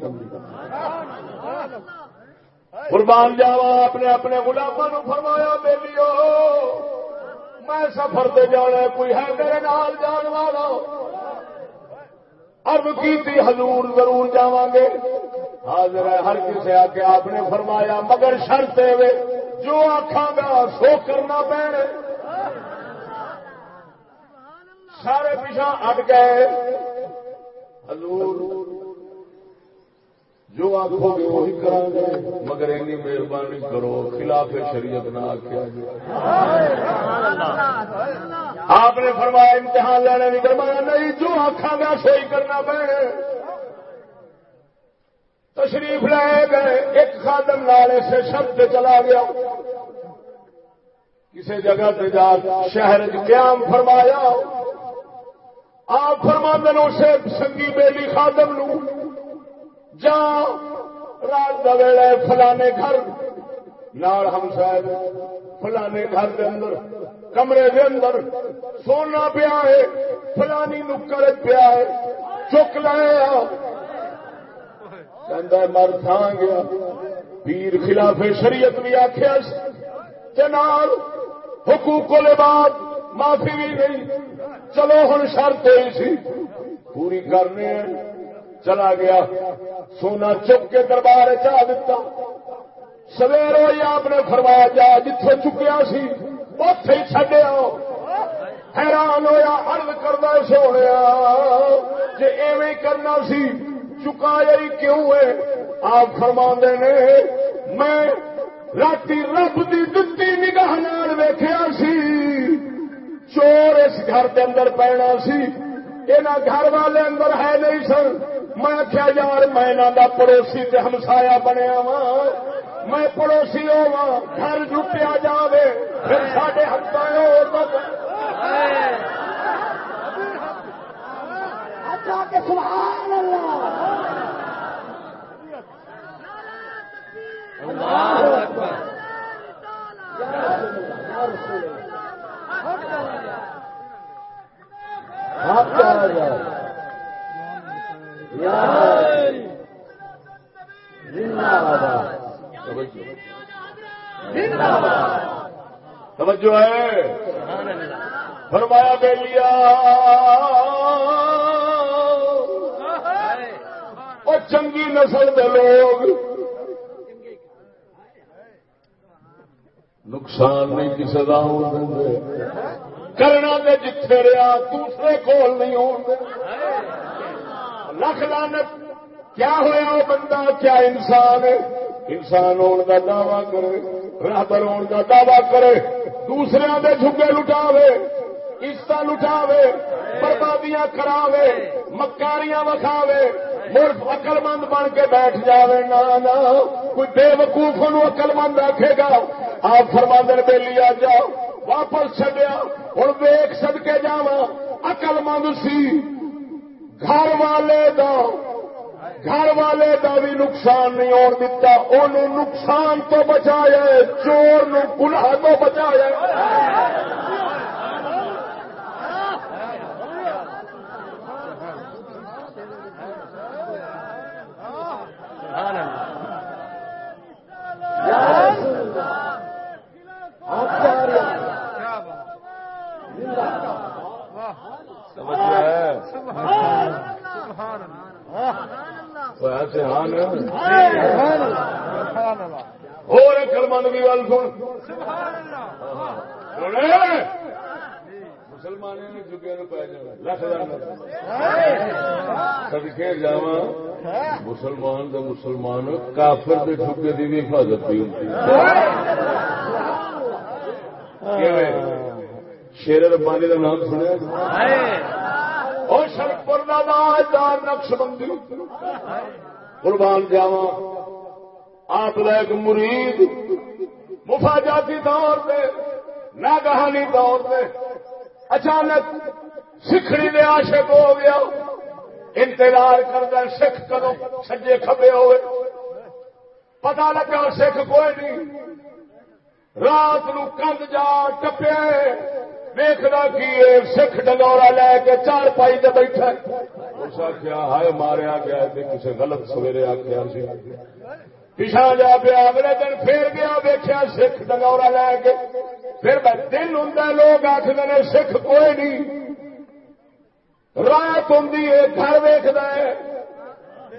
قربان جاوا اپنے اپنے غلاموں فرمایا، بیلیو میں سفر دے جانا کوئی ہے میرے نال جان والا؟ ارب کی حضور ضرور جا گے۔ حاضر ہے، ہر کسی آ کے آپ نے فرمایا، مگر شرط وے، جو آخا گا، سو کرنا پڑے سارے پیچھا ہٹ گئے۔ حضور جو آخو گے وہی کرا گے مگر اینی مہربانی کرو، خلاف شریعت نہ آخیا آپ نے فرمایا، امتحان لینا نہیں کروایا نہیں، جو آخا گا سوئی کرنا پڑے تشریف لے گئے، ایک خادم لالے سے شبد چلا گیا۔ کسی جگہ سے جا، شہر قیام فرمایا۔ آپ فرما دنوں سے سنگی بیلی خادم نو جا رات ویلا فلانے گھر۔ نال ہم شاید فلانے گھر دے اندر، کمرے دے اندر سونا پیا ہے، فلانی نکر پیا ہے، چک لایا مر تھان گیا۔ پیر خلاف شریعت بھی آخیا نال حقوق کو بعد معافی بھی نہیں۔ چلو ہوں شرط ہوئی سی۔ پوری کرنے چلا گیا۔ سونا چک کے دربار چاہ دیتا سویر ہوئی آپ نے فرمایا، جا جتوں چکیا سی اتے ہی چڈیا حیران ہوا ارد کرنا سونے جی ایویں کرنا سی، چکایا ہی کیوں ہے؟ آپ فرما نے، میں رات رب کی دتی نگاہ ویخیا سی، چور اس گھر کے اندر پینا سی۔ یہ گھر والے اندر ہے نہیں سن۔ میں آخیا یار میں پڑوسی تے ہمسایا بنیا وا میں پڑوسی ہوا گھر لٹیا جائے پھر سارے ہاتھوں اچھا کہ سبحان اللہ۔ آپ کیا توجہ ہے۔ فرمایا بے لیا اور چنگی نسل کے لوگ۔ نقصان نہیں کسی کا ہو کرنا دے جتھے رہا دوسرے کول نہیں ہو لکھ لانت کیا ہوا وہ بندہ؟ کیا انسان ہے؟ انسان ہونے کا دعوی کرے برابر ہونے کا دعوی کرے دوسرے دے جھگے لٹاوے عزت لٹاوے، بربادیاں کراوے، مکاریاں وکھاوے، ملک اقل مند بن کے بیٹھ جاوے۔ نا نا، کوئی بے وقوف اقل مند آخے گا، آپ فرما دن بے لیا جاؤ۔ واپس چڈیا ہوں ویک سد کے جا اقل مند سی۔ گھر والے دا، گھر والے دا بھی نقصان نہیں ہو دتا نقصان تو بچایا چور نو گناہ تو بچایا اور کلمند سن مسلمان نے چکے پی جانا لکھ سدکے جا مسلمان تو مسلمان کافر کے چکے کی بھی حفاظت بھی ہوتی شیر ربانی کا نام سنیا اور شرپور کا نقش بندی قربان جاوا آپ ایک مرید مفاجاتی طور پہ ناگہانی طور پہ اچانک سکھڑی دے عاشق ہو گیا۔ انتظار کردہ سکھ کرو سجے کھبے ہوئے۔ پتا لگا سکھ کوئی نہیں۔ رات نو کند جا ٹپیا ویخنا کی سکھ ڈگورا لے کے چار پائی دے بیٹھا اس آخیا ہائے ماریا گیا کسی غلط سویرے آخیا سی۔ پیچھا جا پیا اگلے دن پھر گیا ویخیا سکھ ڈگورا لے کے۔ پھر دن ہوں لوگ آخر نے سکھ کوئی نہیں۔ رات ہوں گھر ویخد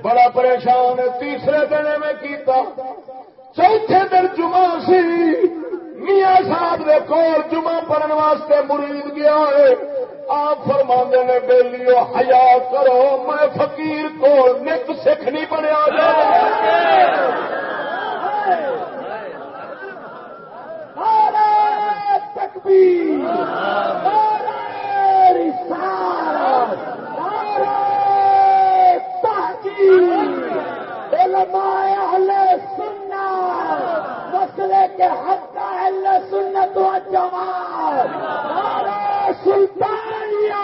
بڑا پریشان تیسرے دن میں کیتا۔ چوتھے دن جمعہ سی۔ میاں صاحب نے کول جمعہ پڑھنے واسطے مرید گیا ہے۔ آپ فرما نے، بیلیو، حیا کرو، میں فقیر کو نک سکھ نہیں بنیا۔ جی علماء اہل سنت مسئلے کے حق کا اہل سنت و جماعت نعرہ سلطانیہ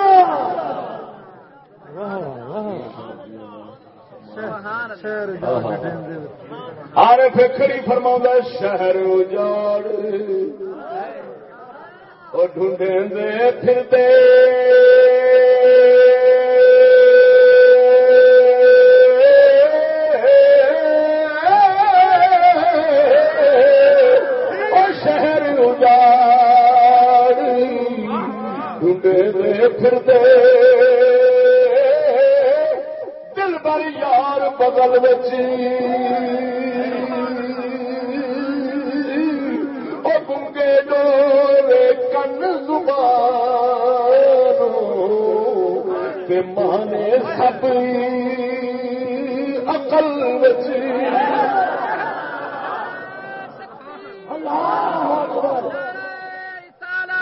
آرے فکری فرما شہر اجاڑ۔ ڈھونڈے دے پھرتے شہر اجاڑ۔ ڈھونڈے دے پھرتے بغل بچی وہ کن زبان مہانے سب عقل بچی اللہ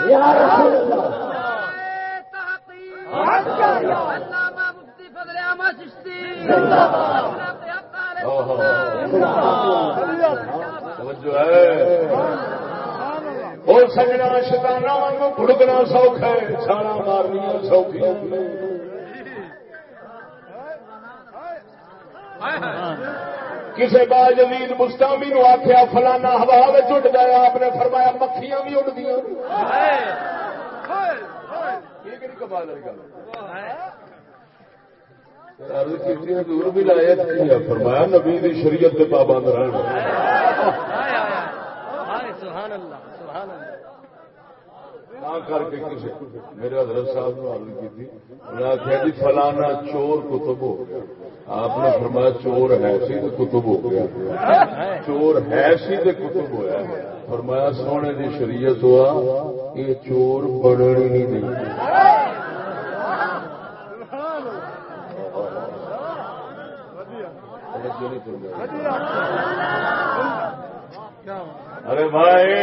یا اللہ توجہ ہے وہ سجنا شتانا واگ پڑکنا سوکھ ہے چھالا مارنی سوکھی کسی با جمید مستامی نو آخیا فلانا ہوا میں چٹ گیا آپ نے فرمایا مکھیاں بھی اڑ دیا دور بھی لایا فرمایا نبی دی شریعت کے پابند رہنا کر کے کسی میرے حضرت صاحب نے عرض کی تھی آخیا جی فلانا چور کتب ہو گیا۔ آپ نے فرمایا چور ہے سی تو کتب ہو گیا۔ چور ہے سی تو کتب ہوا فرمایا سونے دی شریعت ہوا یہ چور بڑھن ہی نہیں دیں ارے بھائی!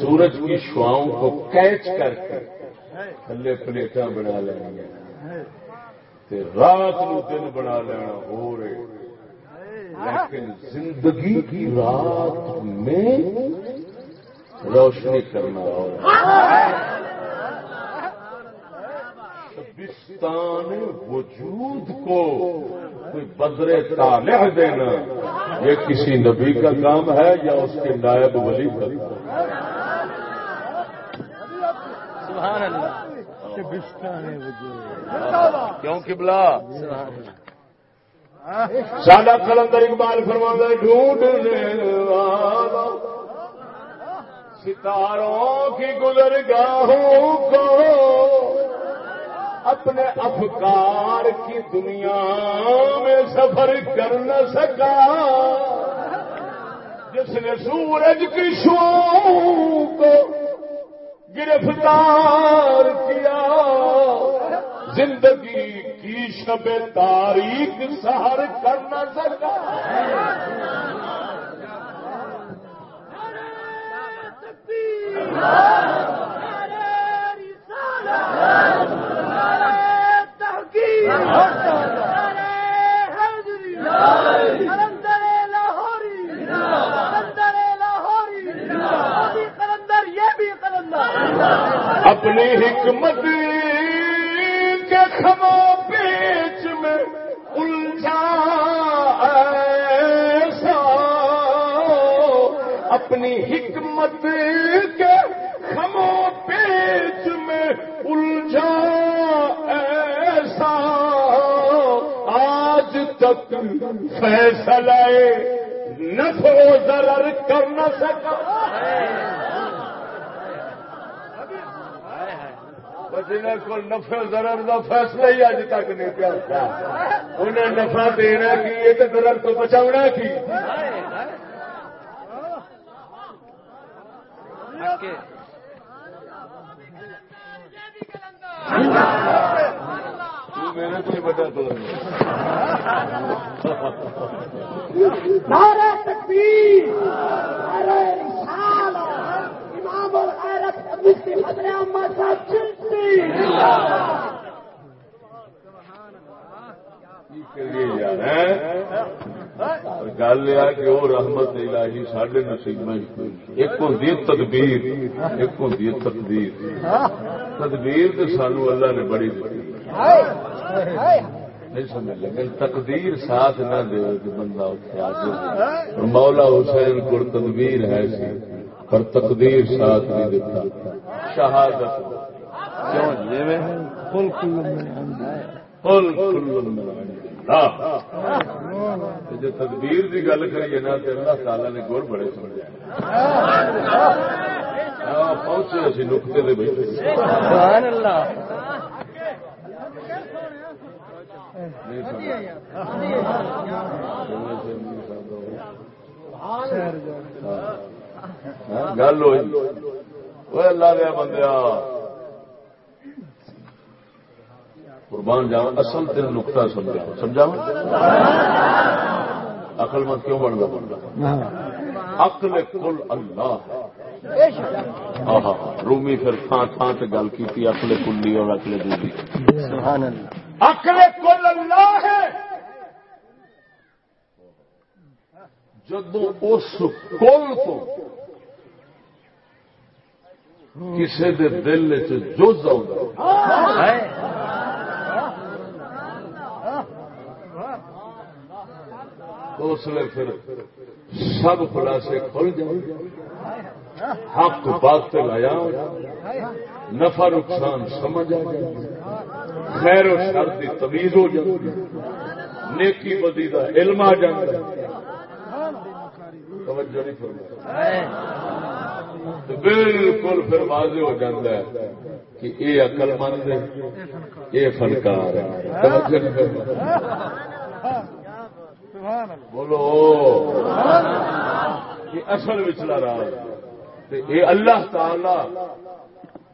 سورج کی شواؤں کو کیچ کر کے تھلے پلیٹا بنا لیں رات نو دن بنا لینا ہو رہے۔ لیکن زندگی کی رات میں روشنی کرنا ہو شبستان وجود کو کوئی بدرے طالع دینا، یہ کسی نبی کا کام ہے یا اس کے نائب ولی کا سبحان اللہ شبستان وجود کیوں قبلہ؟ سادہ کلندر اقبال فرما ڈھونڈنے والا ستاروں کی گزرگاہوں کو اپنے افکار کی دنیا میں سفر کر نہ سکا۔ جس نے سورج کی شو کو گرفتار کیا، زندگی کی شب تاریخ سہر کر نہ سکا۔ اپنی حکمت کے خمو بیچ میں الجھا ایسا اپنی حکمت تک فیصلہ نفع و ضرر کر نہ سکا۔ جنہیں کو نفع ضرر کا فیصلہ ہی اج تک نہیں پیا۔ انہیں نفع دینا کی یہ تو ضرر کو بچاؤنا کی؟ میرے سے بڑا تو نعرہ تکبیر نعرہ رسالت امام الغیرت مفتی فضل احمد صاحب چلتی گل یہ کہ وہ رحمت الہی ساڈے نصیب ایک ہوں تدبیر ایک ہوں تقدیر۔ تدبیر تو سانو اللہ نے بڑی دیتی نہیں سمجھ لیکن تقدیر ساتھ نہ دے کہ بندہ مولا حسین کو تدبیر ہے سی پر تقدیر ساتھ نہیں دیتا۔ شہادت۔ کیوں؟ جی میں قل كل من عند۔ اللہ۔ جی تدبیر کی گل کریے نا تو اللہ تعالی نے گور بڑے سمجھا پہنچے اسی نقطے دے بیٹھے۔ سبحان اللہ۔ نہیں سمجھا۔ گل ہوئی۔ اللہ دیا بندیا قربان جاؤ اصل تین نقطہ سمجھا۔ سمجھا اقل مت کیوں بن گیا عقل کل اللہ۔ آہا، رومی پھر تھان تھان سے گل کی اقل کلی اور اقل دوری سبحان عقل کل اللہ ہے۔ جدو اس کل تو کسی دل چ جز آ تو اس لیے پھر سب خلاصے کھل جائے حق بات لایا نفع نقصان سمجھ آ جائے۔ خیر و شر کی تمیز ہو جائے۔ نیکی بدی کا علم آ جائے۔ توجہ نہیں فرمائی۔ بالکل پھر واضح ہو جاتا ہے کہ یہ عقل مند ہے، یہ فنکار ہے۔ توجہ نہیں فرمائی۔ بولو. یہ اصل وچلا تے اے اللہ تعالی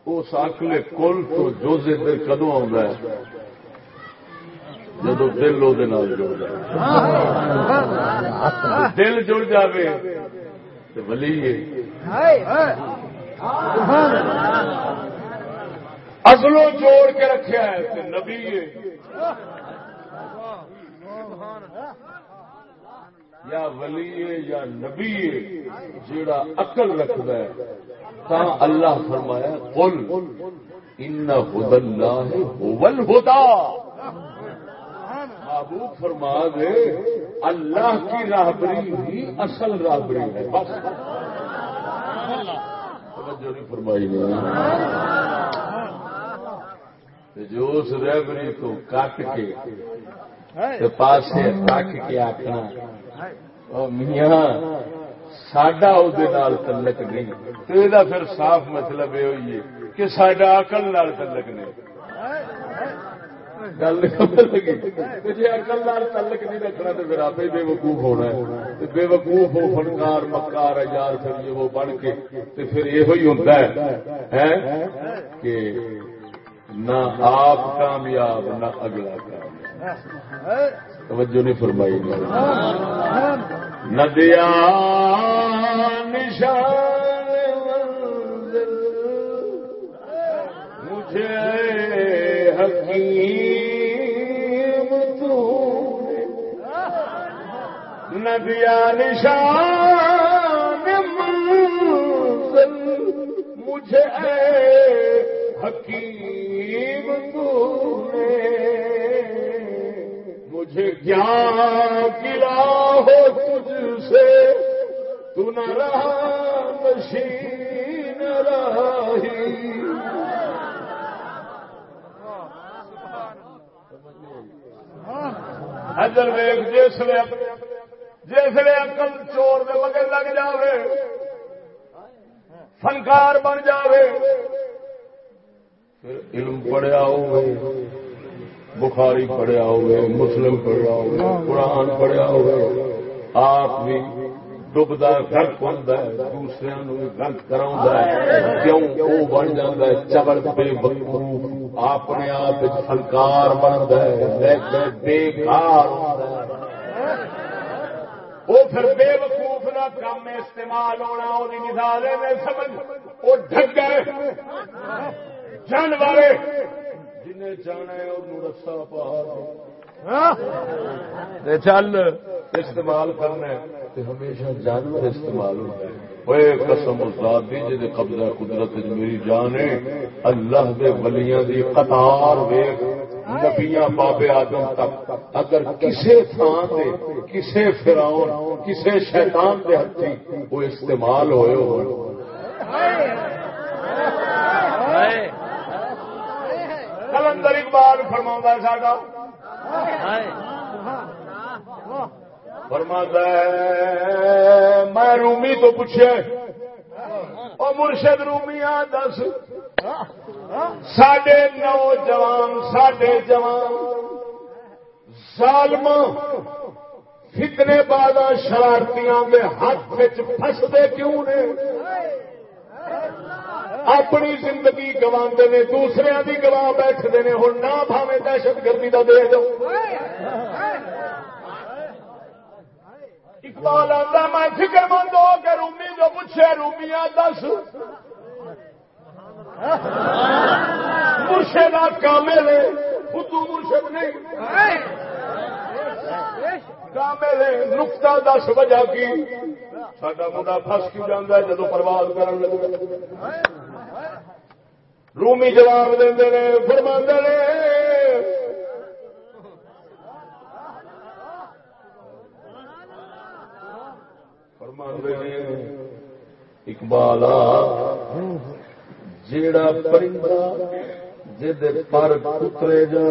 اس اکلے کل تو جو دل کدو آ جدو دل وہ جڑ جائے دل جڑ جائے تو بلی اصلوں جوڑ کے رکھا ہے نبی ہے۔ یا ولی یا نبی جیڑا عقل رکھد ہے، تا اللہ فرمایا، قل، ان ہد اللہ هو الهدى محبوب فرما دے اللہ کی راہبری ہی اصل راہبری ہے، بس۔ توجہ نہیں فرمائی نے۔ جو اس رہبری کو کٹ کے پاسے رکھ کے آخنا میاں سڈا تعلق نہیں۔ تو یہ پھر صاف مطلب یہ ہوئی ہے کہ سڈا اقل نال تعلق نہیں۔ گل لگی۔ جی اقل تعلق نہیں رکھنا تو پھر آپ بے وقوف ہونا ہے۔ بے وقوف ہو فنکار، مکار یار پھر یہ وہ بن کے تو پھر یہ ہوتا ہے۔ کہ نہ آپ کامیاب، نہ اگلا کامیاب۔ توجہ نہیں فرمائی۔ ندیا نشان مجھے حکیم تو ندیا نشان مجھے حکیم تو مجھے گیان گلا ہو سے تو نہ رہا مشین رہی حضر ویگ جسے جسے اکل چور دے مگر لگ جاوے۔ فنکار بن جاوے۔ پھر علم پڑیا ہوئے بخاری پڑھیا ہوئے مسلم پڑھیا ہوئے قرآن پڑھیا ہوئے آپ بھی ڈبدا گرک ہوتا ہے دوسرے گرک کرا کیوں؟ وہ بن جاتا ہے چبل بے وقوف، اپنے آپ فنکار بنتا ہے، لیکن بےکار وہ پھر بے وقوف نہ کام استعمال ہونا وہ مثال ہے سمجھ وہ ڈگ گئے جانور جنہیں جانا ہے اور رسا پہاڑ چل استعمال کرنا ہمیشہ جانور استعمال ہوتا ہے۔ ہوئے قسم ذات دی جے قبضہ قدرت میری جان ہے۔ اللہ دے ولیاں دی قطار ویکھ نبیاں بابے آدم تک۔ اگر کسے تھان دے کسے فراؤن کسے شیطان دے ہتھی وہ استعمال ہوئے ہو کلندر اقبال فرما ساڈا۔ فرما میں رومی تو پوچھے اور مرشد رومیا دس سڈے نوجوان سڈے جوان ظالم فتنے بادہ شرارتیاں کے ہاتھ فستے کیوں نے؟ اپنی زندگی گوا نے، دوسرے کی گوا بیٹھتے ہیں ہوں نہ بھاوے دہشت گردی کا دے دو اقبال آتا میں فکر مند ہو کے رومی جو پوچھے، رومیاں دس۔ مرشد کامل ہے خدو مرشد نہیں۔ کامل ہے نقطہ دس وجہ کی؟ سڈا منڈا فس کی جانا ہے جدو پرواز کرن لگا رومی جواب دے فرما نے اقبال جیڑا پرندہ جد پر اترے جا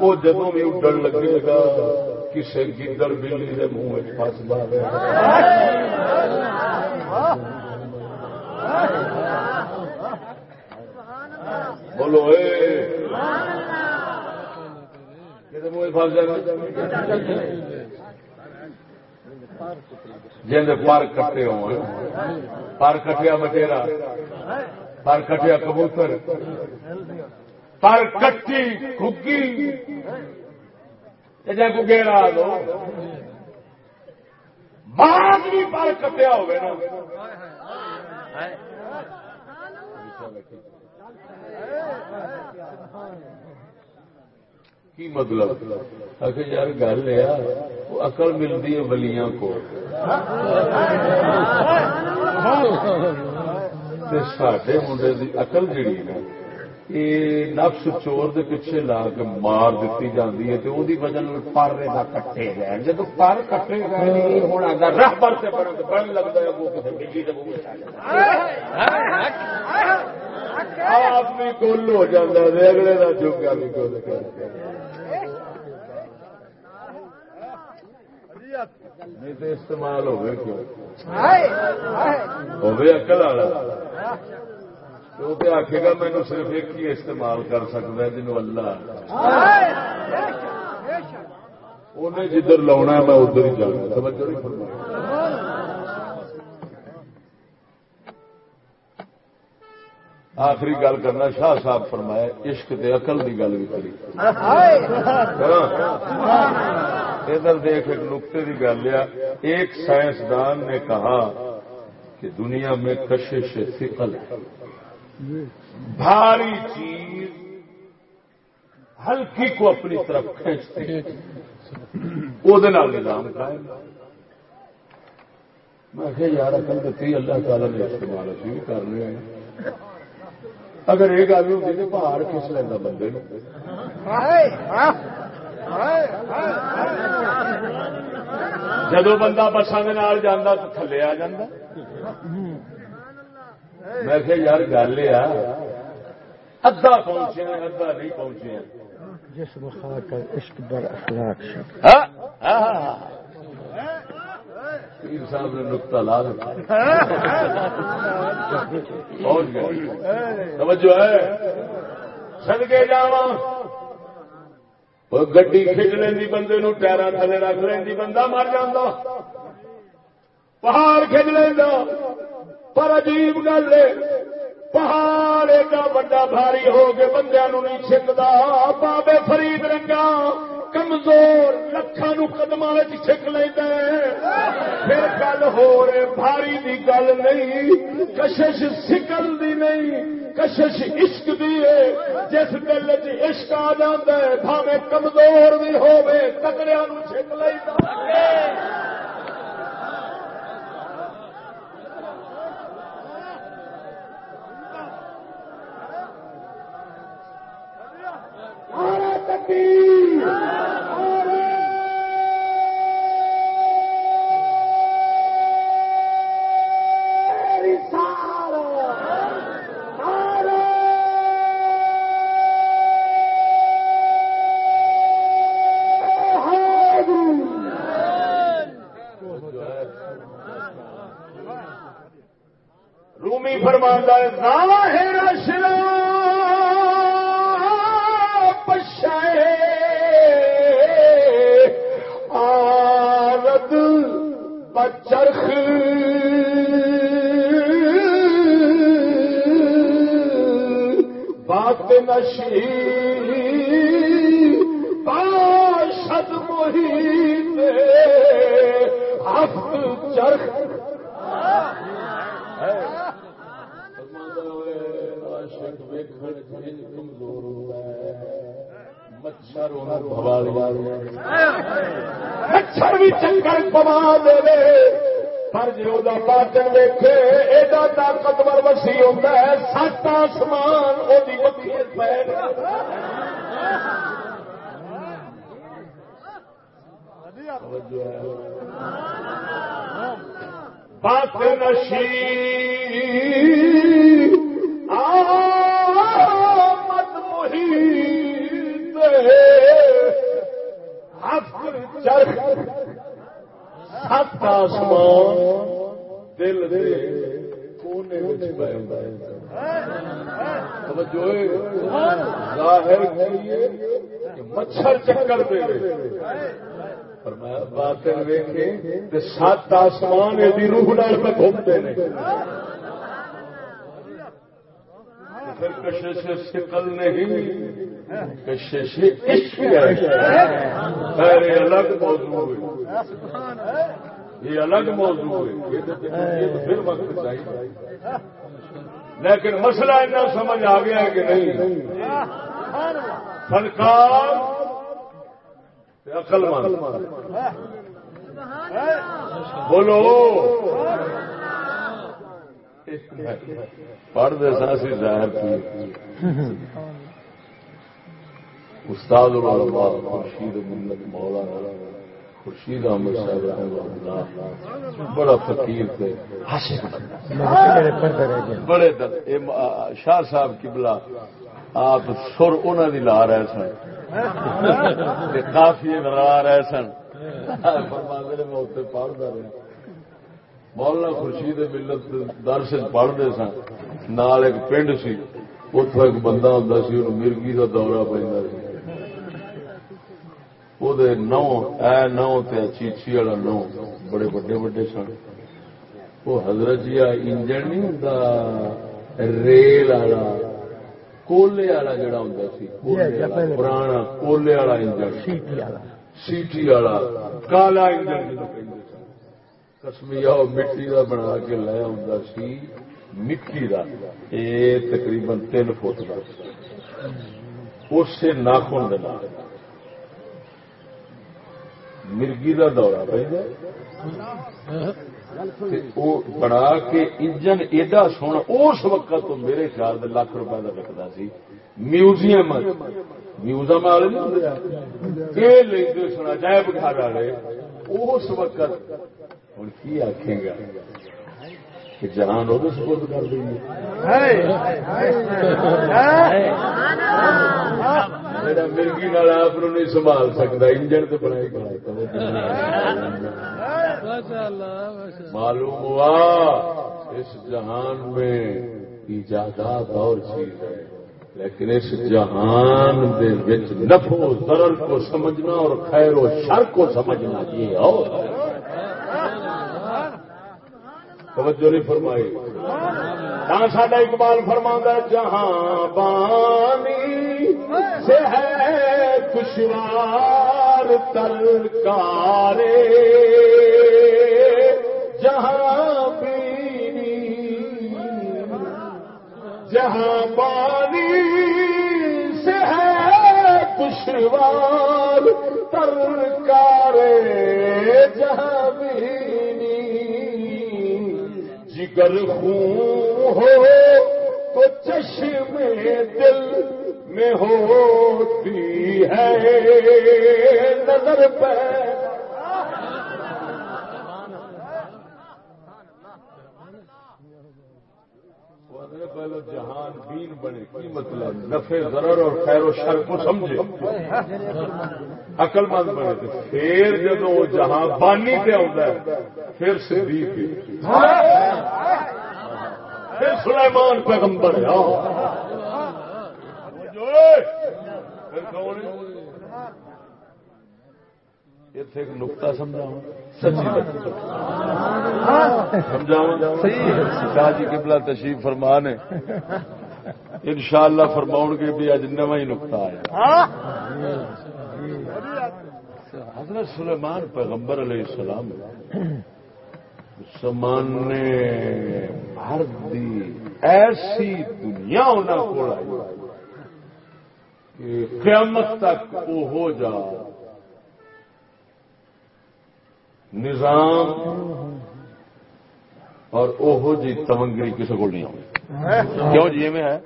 وہ جدو بھی اڈن لگے گا کسی گدڑ بلی کے منہ پس مارے بولو منہ پس جن پر کٹے ہو پر کٹیا مٹیرا۔ پر کٹیا کبوتر۔ پر کٹی کھگی۔ جی گیڑا دو۔ بھی پر کٹیا ہوگا کی مطلب؟ اگر یار گل ہے اقل ملتی ہے ولیاں کو۔ سڈے منڈے کی اقل جیڑی نا یہ نفس چور دے پیچھے لا کے مار دیتی جاتی ہے تو وہی وجہ پر کٹے گئے جب پر کٹے گئے ہوں آگا رح پر سے بڑھن لگتا ہے، وہ کسی بجلی آپ بھی کل ہو جاتا ہے، اگلے کا چوکا بھی کل کر نہیں تو استعمال ہوئے کیوں؟ ہوئے اکل والا۔ تو آخے گا مینو صرف ایک ہی استعمال کر سکتا ہے جنوب اللہ انہیں جدھر لاؤنا میں ادھر ہی جانا توجہ نہیں فرمایا آخری گل کرنا، شاہ صاحب فرمایا عشق تے عقل کی گل بھی کری۔ ہاں؟ ادھر دیکھ، ایک نقطے کی گل ہے۔ ایک سائنسدان نے کہا کہ دنیا میں کشش فکل بھاری چیز ہلکی کو اپنی طرف کھینچتے وہ نظام قائم میں یار اکل دیتی اللہ تعالی نے استعمال اچھی بھی کر رہے ہیں اگر یہ گل ہوتی تو پہاڑ کس لینا بندے جدو بندہ بسان تو تھلے آ جا میں کہ یار گل یہ ادھا پہنچے ادھا نہیں پہنچے جس عشق بر اخلاق پیر صاحب نے نقطہ لا توجہ ہے؟ سدکے جا گڈی کھچ لینی بندے نو ٹائر تھلے رکھ لینی بندہ مر جا پہاڑ کھچ لینا پر عجیب گل ہے۔ پہاڑ ایڈا وا بھاری ہو کے بندیا نو نہیں چکتا بابے فرید رنگا کمزور لکھان قدم چک لینا پھر گل ہو رہے بھاری دی گل نہیں، کشش سکل دی نہیں، کشش عشق دی ہے۔ جس دل چشق آ جا ہے، بھاوے کمزور بھی ہوے تکڑیا نو چک لینا Rocky! چنکر پوا دے پر جی وہ پاچن دیکھے ایڈا طاقتور وسیع ہوتا ہے، سات آسمان وہ بات نشی آمد محیط ہفت چرخ۔ سات آسمان دل دے کونے وچ ہے۔ توجہ ظاہر کیے کہ مچھر چکر دے فرمایا باطن ویکھے تے سات آسمان دی روح نال پہ گھومتے پھر کشش سکل نہیں۔ کشش عشق ہے۔ یہ الگ موضوع ہے۔ یہ الگ موضوع ہے۔ یہ پھر وقت چاہیے۔ لیکن مسئلہ اتنا سمجھ آ گیا ہے کہ نہیں۔ فنکار عقل مند۔ بولو۔ پڑھ دے ساسی ظاہر کی استاد العلماء خورشید ملت مولانا خورشید احمد صاحب رحمہ اللہ بڑا فقیر تھے۔ بڑے شاہ صاحب قبلہ، آپ سر انہوں دی لا رہے سن۔ کافی لا رہے سن۔ میں اتنے پڑھتا رہا۔ مولانا خورشید ملت درس پڑھتے سن نال ایک پنڈ سی اتو ایک بندہ ہوں سی مرگی کا دورہ پہ وہ نو اے نو چیچی والا نو بڑے بڑے بڑے سن۔ وہ حضرت جی انجن نہیں ہوں ریل والا کولے والا جڑا ہوں پرانا کولے والا انجن۔ سیٹی والا۔ کالا انجن کسمیا مٹی کا بنا کے لیا ہوں سی مٹی کا یہ تقریباً تین فٹ کا اس سے ناخن دینا مرگی کا دورہ پہ بنا کے انجن ایڈا سونا اس وقت تو میرے خیال سے لاکھ روپے کا بکتا سی میوزیم میوزیم والے یہ لے سنا جائب گھر والے اس وقت ہوں کی آخے گا کہ جہان وہ سپورٹ کر دیں میرا مرگی والا آپ نہیں سنبھال سکتا انجن تو بنائی معلوم ہوا اس جہان میں ایجادات اور چیز ہے لیکن اس جہان دے نفو ضرر کو سمجھنا اور خیر و شر کو سمجھنا یہ اور توجہ نہیں فرمائی۔ ہاں ساڈا اقبال فرما جہاں بانی سے ہے کشوار تلکارے جہاں بینی، جہاں بانی سے ہے کشوار تلکارے جہاں بینی۔ جگر خون ہو تو چشم دل میں ہوتی ہے۔ نظر پہ۔ پہلو جہان دین بنے، کی مطلب؟ نفے ضرر اور خیر و شر کو سمجھے۔ عقل مند بنے تو پھر جب وہ جہاں بانی پہ آتا ہے، پھر صدیق ہاں۔ پھر سلیمان پیغمبر ہے اتنے ایک نقتا سمجھاؤ سچی شاہ جی قبلہ تشریف فرما نے ان شاء اللہ فرماؤ گے بھی اج نو ہی نقتا آیا۔ حضرت سلیمان پیغمبر علیہ السلام۔ سمانے بھر دی ایسی دنیا انہوں کو قیامت تک وہ ہو جا۔ نظام اور اوہو جی تمنگری کسی کو نہیں آئی کیوں جی؟ میں ہے؟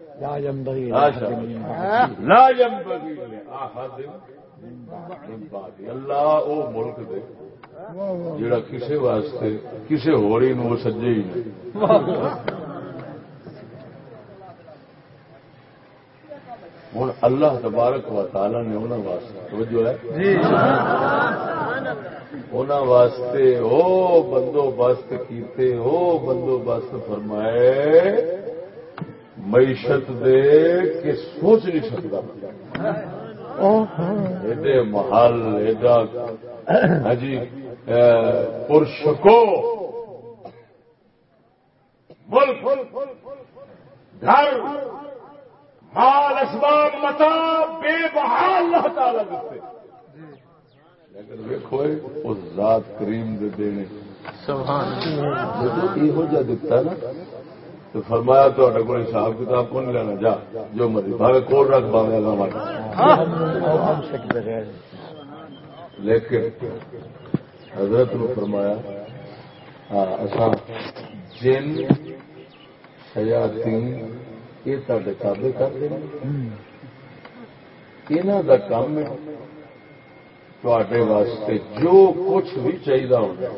لا بعد۔ اللہ او ملک دے۔ جڑا کسے واسطے کسے ہوری نو سجے ہی نہیں۔ ہوں اللہ تبارک و تعالی نے انہوں واسطے توجہ ہے؟ انہوں واسطے او بندوبست کیتے او بندوبست فرمائے معیشت دے کہ سوچ نہیں سکتا ایڈے محل ایڈا ہاں جی پرشکو ملک گھر مال اسباب متا بے بحال اللہ تعالی دیتے لیکن ویکو اس ذات کریم دے دینے۔ یہ جا نا تو فرمایا تو کو حساب کتاب کون لینا جا جو مرضی۔ بھاوے کول رکھ باوے اگا لیکن حضرت نے فرمایا ہاں اصا جن شیاتی یہ تے تابے کر دیں یہاں کا کام ہے تے واسطے جو کچھ بھی چاہیے ہوگا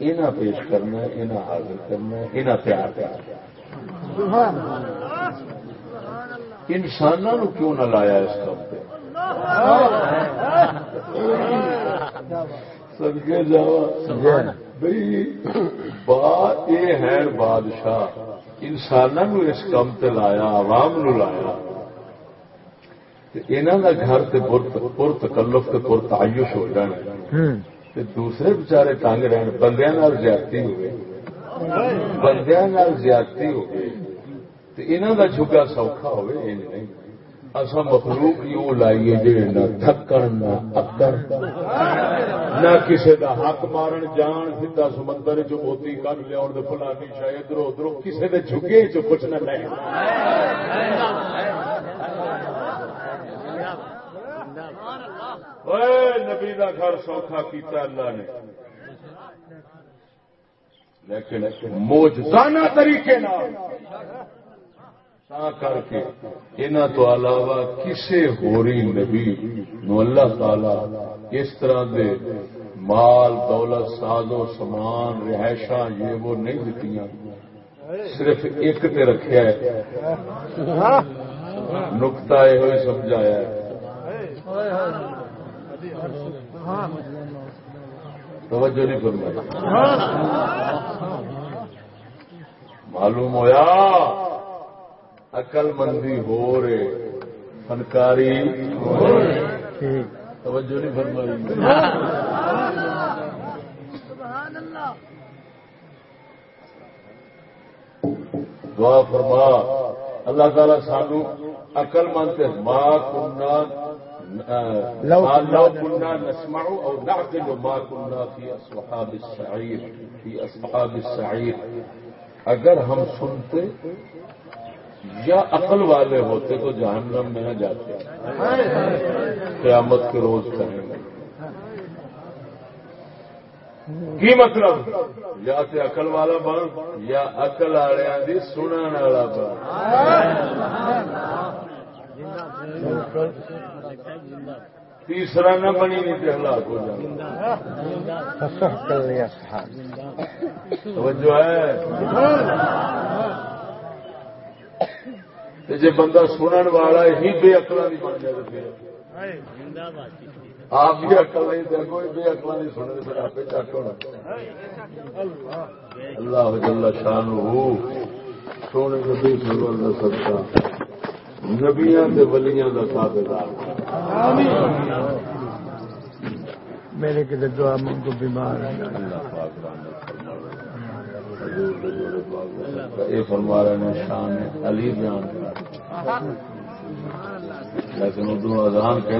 یہاں پیش کرنا یہاں حاضر کرنا یہاں تیار کرنا انسانوں کیوں نہ لایا اس کام پہ؟ سدکے جا بھائی یہ ہے بادشاہ انسانوں اس کام تے لایا عوام نو لایا۔ انہوں کا گھر پور تکلف پر تعیش ہو جانا۔ دوسرے بچارے تنگ رہن بندیا زیادتی ہوئے۔ بندیا زیادتی ہوئے۔ انہوں کا جھگا سوکھا ہوئے نہیں۔ اصا مخلوق یوں لائیے جی نہ تھکن، نہ اکڑ نہ کسی کا حق مارن، جان سیدا سمندر چ موتی کٹ لیا فلانی شاید ادھر ادھر کسی کے جھگے چ کچھ نہ لے۔ نبی کا گھر سوکھا کیتا اللہ نے۔ لیکن موجزانہ طریقے کر کے انہوں تو علاوہ کسی ہوری نبی نو اللہ تعالی اس طرح دے مال، دولت ساز و سامان، رہائشاں یہ وہ نہیں دیتی صرف ایک تے رکھا ہے۔ نکتا یہ ہوئی سمجھایا ہے۔ توجہ نہیں فرمائی۔ معلوم ہویا؟ عقل مندی ہو رہے۔ فنکاری توجہ نہیں فرمائی۔ دعا فرما۔ اللہ تعالی سانو عقل مند ماں کنہ لو كنا نسمع او نعقل ما كنا في اصحاب السعير في اصحاب السعير اگر ہم سنتے یا عقل والے ہوتے تو جہنم میں نہ جاتے۔ قیامت کے روز کریں گے۔ کی مطلب؟ یا تے عقل والا بن یا عقل والے سننے والا بن۔ تیسرا نہ بنی نہیں ہلاک ہو جو ہے؟ جی بندہ سنن والا ہی بے اکلا نہیں بن جائے آپ بھی اکل نہیں دے کوئی بے اکلا نہیں سنے پھر آپ چٹ ہونا۔ اللہ جل شان ہو سونے نبی سلور کا سبتا نبیاں تے ولیاں کا تابدار میرے کتنے دعا منگو بیمار ہے۔ اللہ پاک رحمت یہ فرما رہے ہیں شان علی بیان لیکن ادھر اذان کہ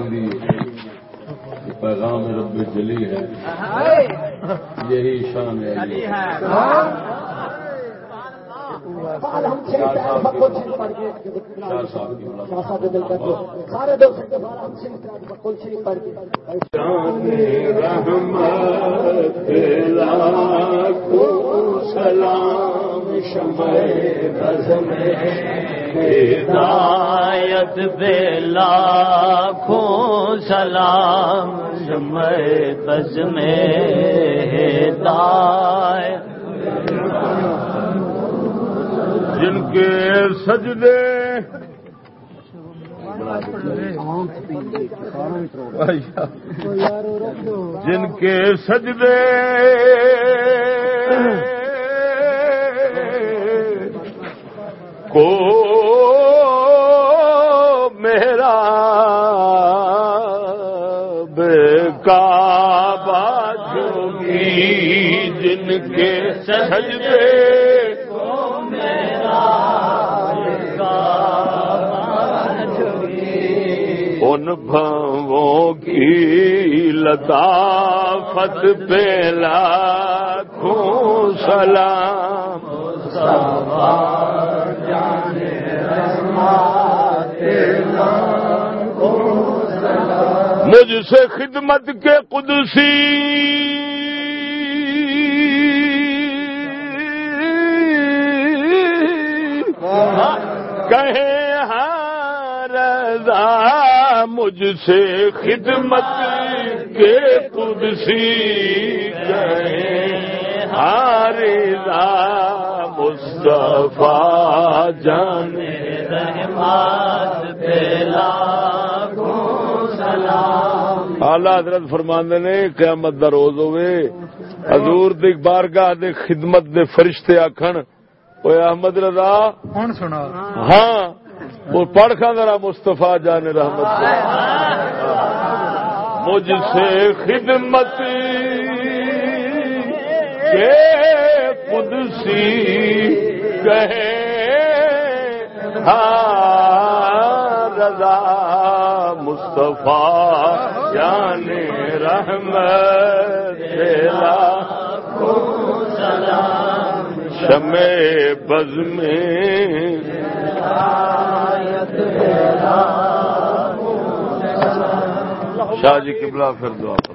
پیغام رب جلی ہے۔ یہی شان ہے۔ سوال ہم چھ بکول شریف پڑھ کے سارے ہم بکول شریف پڑھ کے سلام شمع بز میں ہدایت بے لاکھوں سلام شمع بز میں ہدایت جن کے سجدے جن کے سجدے کو میرا بے جن کے سجدے ان بھووں کی لطافت پہ لاکھوں سلام۔ مجھ سے خدمت کے قدسی۔ ہاں، کہے مجھ سے خدمت کے قدسی کہے ہاں رضا مصطفیٰ جانے اعلی حضرت فرماندے نے قیامت دا روز ہوئے۔ حضور دی بارگاہ دے خدمت دے فرشتے آکھن اوے احمد رضا؟ کون سنا ہاں۔ وہ پڑھ کھا ذرا مصطفیٰ جان رحمت سے۔ مجھ سے خدمت کے قدسی کہے ہاں رضا مصطفیٰ جان رحمت تیرا شمع بز میں شاہ جی قبلہ پھر دعا کرو۔